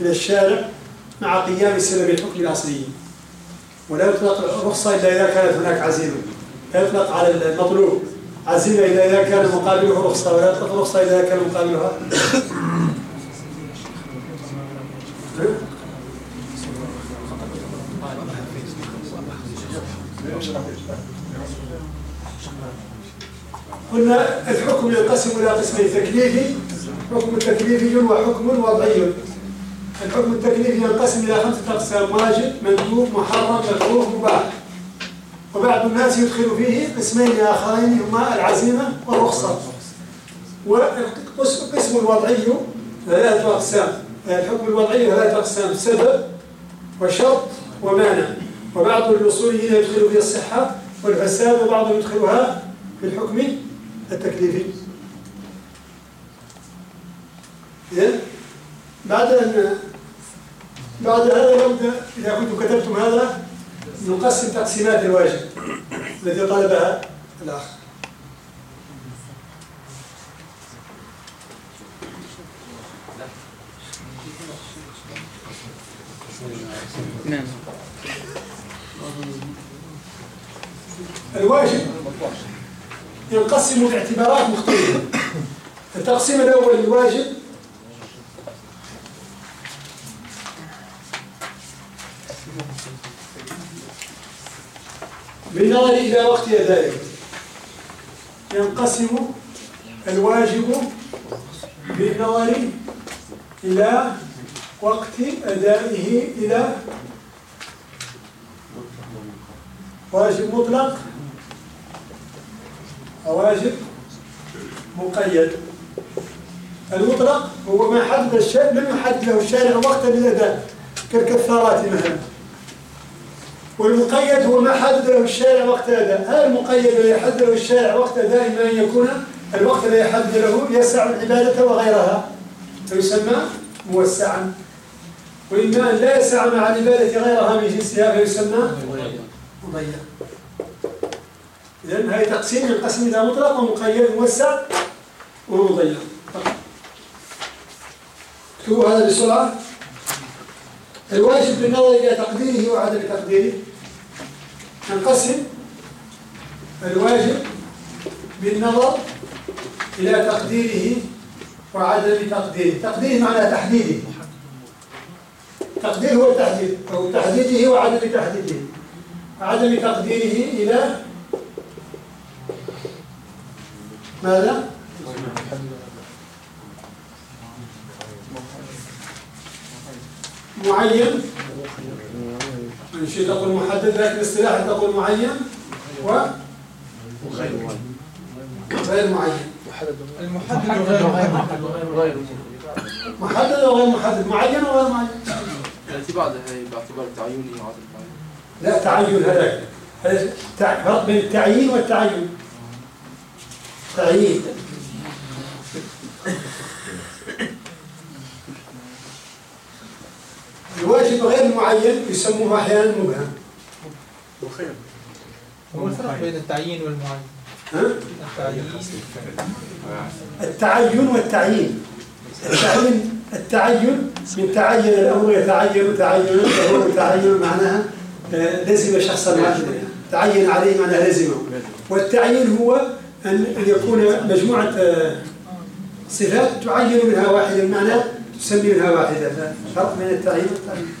من الشارع مع قيام سبب الحكم الأصلي ولا يطلق الرخصة إلا إذا كانت هناك عزيمة. يطلق على المطلوب. عزيمة إذا كان مقابله رخصة ولا يطلق رخصة إذا كان مقابلها قلنا الحكم ينقسم إلى قسمين تكليفي حكم تكليفي وحكم وضعي. الحكم التكليفي ينقسم إلى خمسة أقسام واجب مندوب محرم مكروه مباح. وبعض الناس يدخل فيه قسمين آخرين هما العزيمة والرخصة. والقسم الوضعي ثلاثة أقسام. الحكم الوضعي ثلاثة أقسام سبب وشرط ومانع وبعض الأصوليين يدخل فيه الصحة والفساد وبعضهم يدخلها في الحكم التكليفي. بعد أن بعد هذا نبدأ إذا كنتم كتبتم هذا نقسم تقسيمات الواجب. التي طلبها الأخ. الواجب ينقسم باعتبارات مختلفة. التقسيم الأول الواجب بالنظر إلى وقت أدائه ينقسم الواجب بالنظر إلى وقت أدائه إلى واجب مطلق وواجب مقيد. المطلق هو ما حدد الشارع لم يحدد له الشارع وقتا للأداء. كالكفارات مثلا. والمقيد هو ما حدد له الشارع وقت أداء هذا. المقيد الذي يحدد له الشارع وقت أداء إما أن يكون الوقت الذي يحدد له يسع العبادة وغيرها. فيسمى موسعا. وإما أن لا يسع مع العبادة غيرها من جنسها فيسمى مضيق إذن هذه تقسيم ينقسم إلى مطلق ومقيد موسع ومضيق اكتبوا هذا بسرعة. الواجب بالنظر إلى تقديره وعدم تقديره. ينقسم الواجب بالنظر إلى تقديره وعدم تقديره. تقديره معنى تحديده. تقدير هو التحديد أو تحديده وعدم تحديده. عدم تقديره إلى ماذا؟ معين. من شيء تقول محدد لكن اصطلاحا تقول معين و غير معين. المحدد وغير المحدد غير محدد. وغير محدد معين وغير معين. الاعتبار هي باعتبار تعييني وعدم تعييني لا تعين هذاك. هذا فرق بين التعيين والتعين. تعيين. الواجب غير المعين يسموه أحيانا مبهم هو الفرق بين التعيين والمعين. ها؟ التعيين التعين والتعيين. التعيين التعين من تعين الامر يتعين تعينا فهو تعين معناها آه، لزم شخصا واحدا. تعين عليه معناها لزمه. والتعيين هو ان أن يكون مجموعة آه، صفات تعين منها واحدا معناه تسمي منها واحدة فرق بين التعيين والتعيين.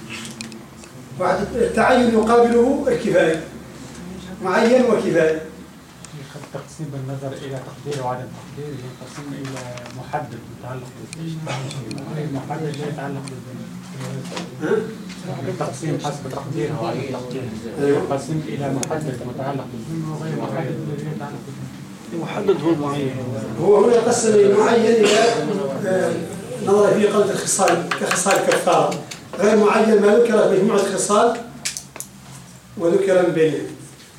واحد التعين يقابله الكفاية معين وكفاية. التقسيم بالنظر إلى تقدير وعدم تقدير ينقسم إلى محدد متعلق بالذهن غير محدد لا يتعلق بالذهن التقسيم حسب تقديرها وعدم تقديرها ينقسم إلى محدد متعلق بالذهن وغير محدد الذي يتعلق بالذهن المحدد هو المعين. هو هنا قسم المعين إلى آه، نظر فيه قلت الخصال كخصال كفارة غير معين ما ذكر مجموعة خصال وذكر من بينهم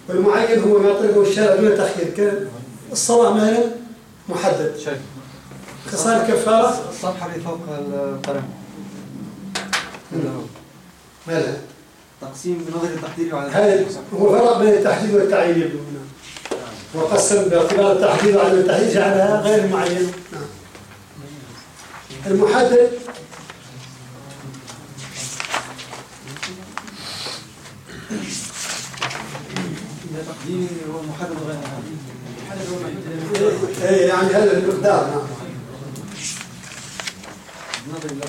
والمعين هو ما طلبه الشارع دون تخيير. كالصلاة مثلا محدد. خصال كفارة؟ الصفحة اللي فوق القلم ماذا؟ تقسيم بنظر التقدير وعلى هذا هو فرق بين التحديد والتعيين. وقسم باعتبار التحديد وعدم التحديد جعلها غير معينة نعم. المحدد. تقدير هو محدد غير محدد إيه، يعني هذا المقدار نعم.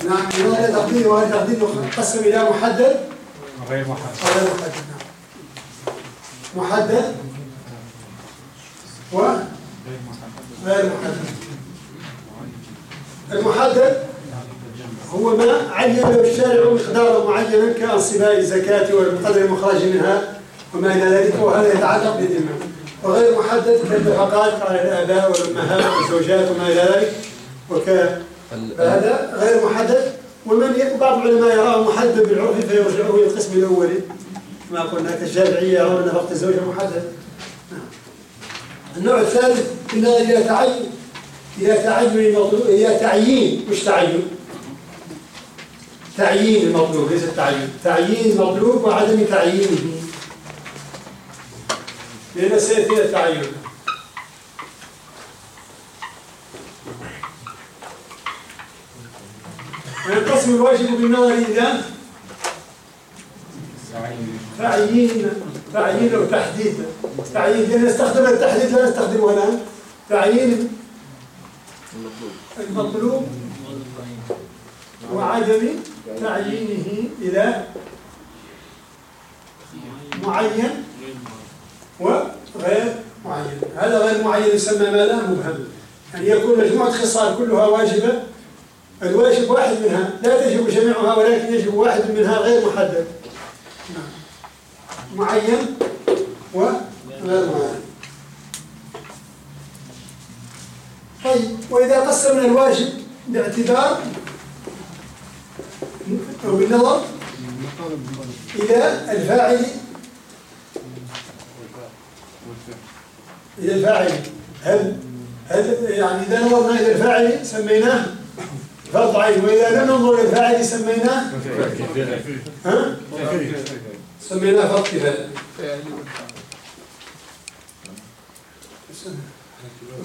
نعم هذا تقدير وهذا تقدير قسم إلى محدد. غير محدد. غير محدد نعم. محدد. وغير غير محدد. المحدد هو ما عين الشارع مقدارا معينا كانصباء الزكاة والقدر المخرج منها وما إلى ذلك وهذا يتعلق بالذمة وغير محدد كالنفقات على الآباء والأمهات والزوجات وما إلى ذلك وك فهذا غير محدد. ومن بعض العلماء يراه محدد بالعرف فيرجعه إلى القسم الاولي كما قلنا كالشافعيه يرون نفقه الزوجة محدد. نعم. النوع الثالث إلى إلى إلى تعين المطلوب إلى تعيين مش تعين تعيين المطلوب ليس التعيين. تعيين المطلوب وعدم تعيينه. لأن سيأتي التعين وينقسم الواجب بالنظر إلى تعيين تعيين أو تحديد. تعيين لأن نستخدم التحديد لا نستخدمه الآن تعيين المطلوب وعدم تعيينه إلى معين وغير معين. هذا غير معين يسمى ماذا مبهم. أن يكون مجموعة خصال كلها واجبة الواجب واحد منها. لا تجب جميعها ولكن يجب واحد منها غير محدد. نعم. معين وغير معين. طيب وإذا قسمنا الواجب باعتبار أو بالنظر إلى الفاعل إلى الفاعل هل هل يعني إذا نظرنا إلى الفاعل سميناه فرض عين وإذا لم ننظر إلى الفاعل سميناه ها؟ سميناه فرض كفاية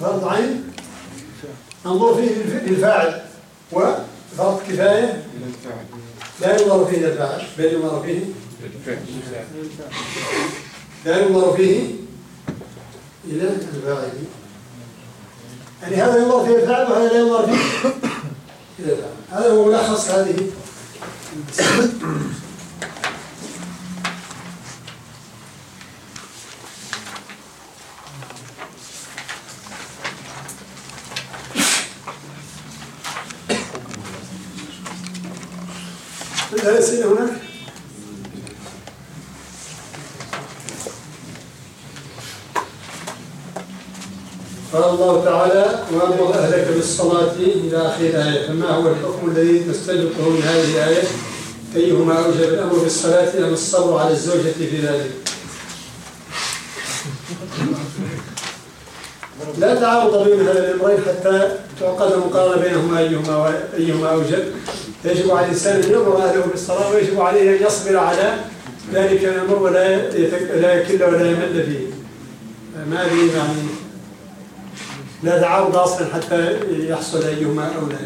فرض عين ننظر فيه للف- للفاعل وفرض كفاية. لا ينظر فيه إلى الفاعل بل ينظر فيه لا ينظر فيه إلى الفاعل. يعني هذا ينظر فيه الفاعل وهذا لا ينظر فيه إلى الفاعل. هذا هو ملخص هذه أسئلة هناك؟ قال الله تعالى وامر اهلك بالصلاه إلى اخر الايه. فما هو الحكم الذي تستنبطه من هذه الايه؟ ايهما اوجب الامر بالصلاه ام الصبر على الزوجه في ذلك؟ لا تعارض بين هذين الامرين حتى تعقد المقارنة بينهما أيهما و- أيهما اوجب يجب على الإنسان أن يأمر أهله بالصلاة ويجب عليه أن يصبر على ذلك الامر ولا. لا يكل ولا يمل فيه. ما لي يعني لا تعارض أصلا حتى يحصل أيهما اولى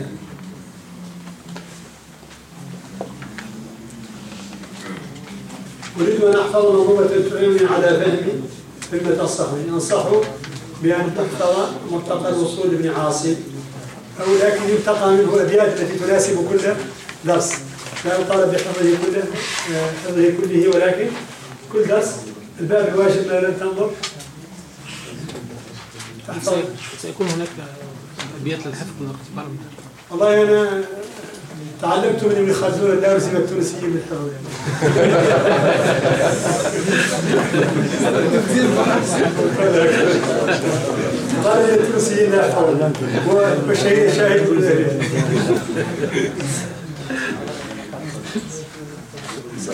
أريد أن أحفظ منظومة تعينني على فهم كلمه الصحوي انصح بأن تحفظ مرتقى الوصول لابن عاصم. أو لكن يلتقى منه الابيات التي تناسب كل درس. لا يطالب بحفظه كله حفظه كله ولكن كل درس الباب الواجب لم تنظر. سيكون هناك أبيات للحفظ والاختبار والله أنا تعلمت من ابن خلدون الدارسي والتونسي بالحفظ قال لي التونسيين لا يحفظون والشهيد شاهد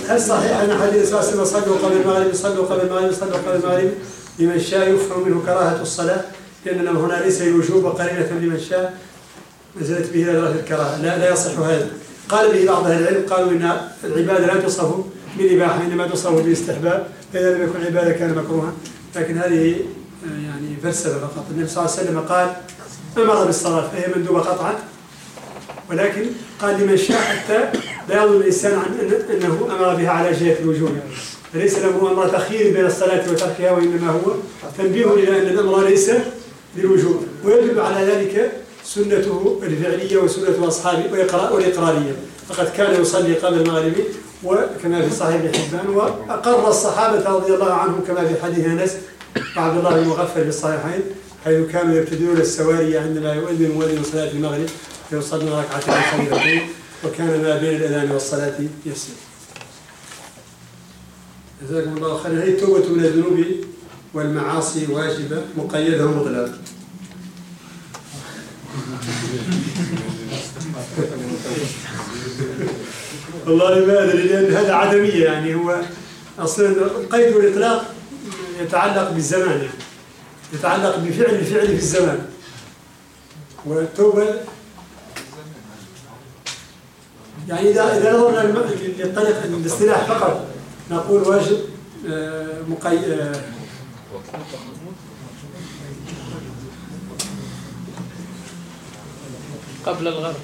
هل صحيح أن حديث صلى الله عليه وسلم صلوا قبل المغرب صلوا قبل المغرب صلوا قبل المغرب لمن شاء يفهم منه كراهة الصلاة لاننا هنا ليس الوجوب وقرينه لمن شاء. نزلت به درجة الكراهة. لا لا يصح هذا. قال به بعض أهل العلم قالوا إن العبادة لا تصف بالإباحة إنما تصف بالاستحباب فإذا لم يكن عبادة كان مكروها. لكن هذه آه، يعني فلسفة فقط. النبي صلى الله عليه وسلم قال أمر بالصلاة فهي مندوبة قطعا. ولكن قال لمن شاء حتى لا يظن الإنسان عن أن- أنه أمر بها على جهة الوجوب فليس له أمر تخيير بين الصلاة وتركها وإنما هو تنبيه إلى أن الأمر ليس للوجوب ويجب على ذلك سنته الفعلية وسنة أصحابه والإقرارية. فقد كان يصلي قبل المغرب وكما في صحيح حبان وأقر الصحابة رضي الله عنهم كما في حديث أنس وعبد الله بن مغفر في الصحيحين حيث كانوا يبتدئون السواري عندما يؤذن مؤذن صلاة المغرب فيصلون ركعتين خفيفتين وكان ما بين الأذان والصلاة يسير. جزاكم الله خيرا. هذه التوبة من الذنوب والمعاصي واجبة مقيدة مطلقة والله ما ادري لأن هذا عدمية يعني هو أصلا القيد والاطلاق يتعلق بالزمان يعني يتعلق بفعل الفعل في الزمان. والتوبة يعني اذا إذا نظرنا للطريق الاصطلاح فقط نقول واجب آه، مقي... آه، قبل الغرب.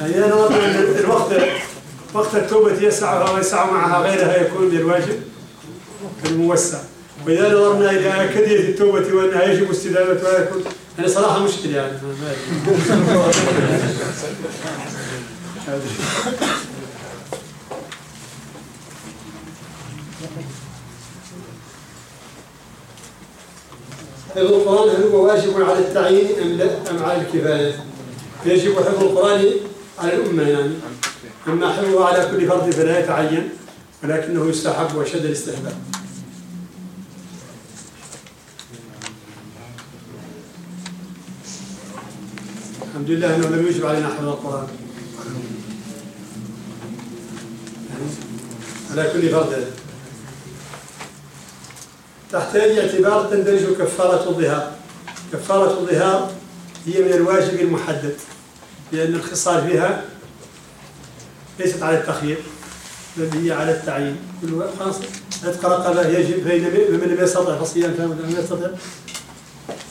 يعني إذا نظرنا أن الوقت وقت التوبة يسعها ويسع معها غيرها يكون للواجب الموسع. وإذا نظرنا إلى أكدية التوبة وأنها يجب استدامتها يكون يعني صراحة مشكلة يعني. حفظ القرآن هل هو واجب على التعيين أم لا؟ أم على الكفاية؟ يجب حفظ القرآن على الأمة يعني. أما حفظه على كل فرد فلا يتعين ولكنه يستحب وشد الاستحباب. الحمد لله أنه لم يجب علينا حفظ القرآن. على كل فرد. تحتاج اعتبار تندرج كفارة الظهار. كفارة الظهار هي من الواجب المحدد لأن الخصال فيها ليست على التخيير بل هي على التعيين. كل خلاص عتق رقبة يجب فإن من لم يستطع فصيام فمن لم يستطع.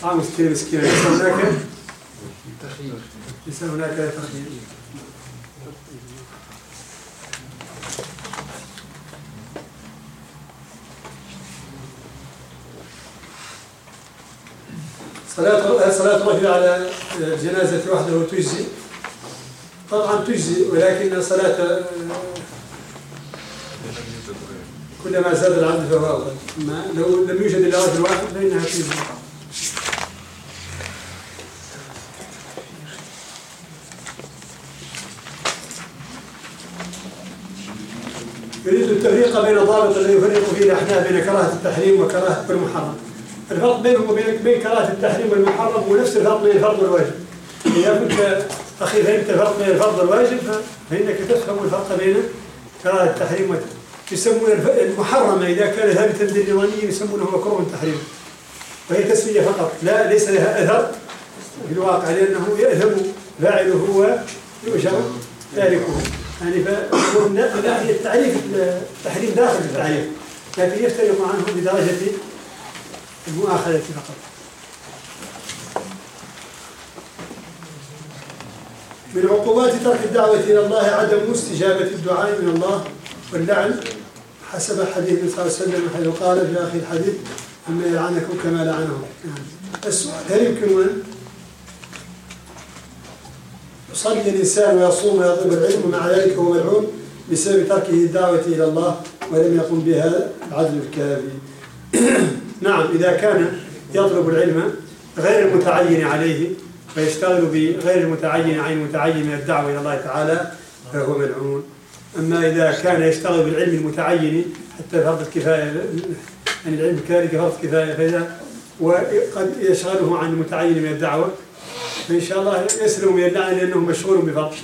طعام ستين مسكينا ليس هناك ليس هناك تخيير. صلاة صلاة الرجل على الجنازة وحده تجزي. طبعا تجزي ولكن صلاة كلما زاد العبد فهو أفضل لو لم يوجد إلا رجل واحد فإنها تجزي. يريد التفريق بين ضابط الذي يفرق فيه الأحناف بين كراهة التحريم وكراهة المحرم. الفرق بينهم وبين بين كراهة التحريم والمحرم هو نفس الفرق بين الفرض والواجب. إذا كنت أخي فهمت الفرق بين الفرض والواجب فإنك تفهم الفرق بين كراهة التحريم والتحريم يسمون الف- المحرم إذا كان ثابتا للنظاميين يسمونه مكروه تحريم. وهي تسمية فقط لا ليس لها أثر في الواقع لأنه يأثم فاعله ويؤجر تاركه. يعني فهو من من ناحية التعريف التحريم داخل التعريف لكن يختلف عنه بدرجة المؤاخذة فقط. من عقوبات ترك الدعوة إلى الله عدم استجابة الدعاء من الله واللعن حسب حديث صلى الله عليه وسلم حيث قال في آخر الحديث أما يلعنكم كما لعنهم يعني السؤال هل يمكن أن يصلي الإنسان ويصوم ويطلب العلم ومع ذلك هو ملعون بسبب تركه الدعوة إلى الله ولم يقم بها العدل الكافي؟ نعم إذا كان يطلب العلم غير المتعين عليه ويشتغل بغير المتعين عن المتعين من الدعوة إلى الله تعالى فهو ملعون. أما إذا كان يشتغل بالعلم المتعين حتى فرض الكفاية يعني العلم كذلك فرض كفاية فإذا وقد يشغله عن المتعين من الدعوة فإن شاء الله يسلم من اللعنة لأنه مشغول بفضل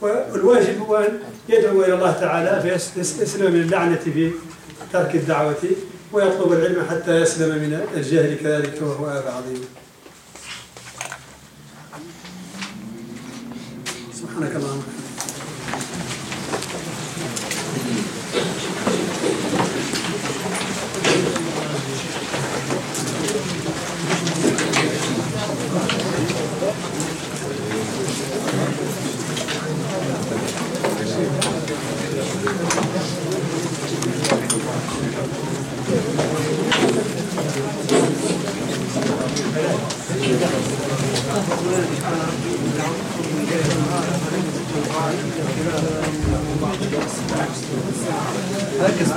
والواجب هو أن يدعو إلى الله تعالى فيسلم من اللعنة في ترك الدعوة. ويطلب العلم حتى يسلم من الجهل كذلك وهو آب عظيم. سبحانك اللهم. ركز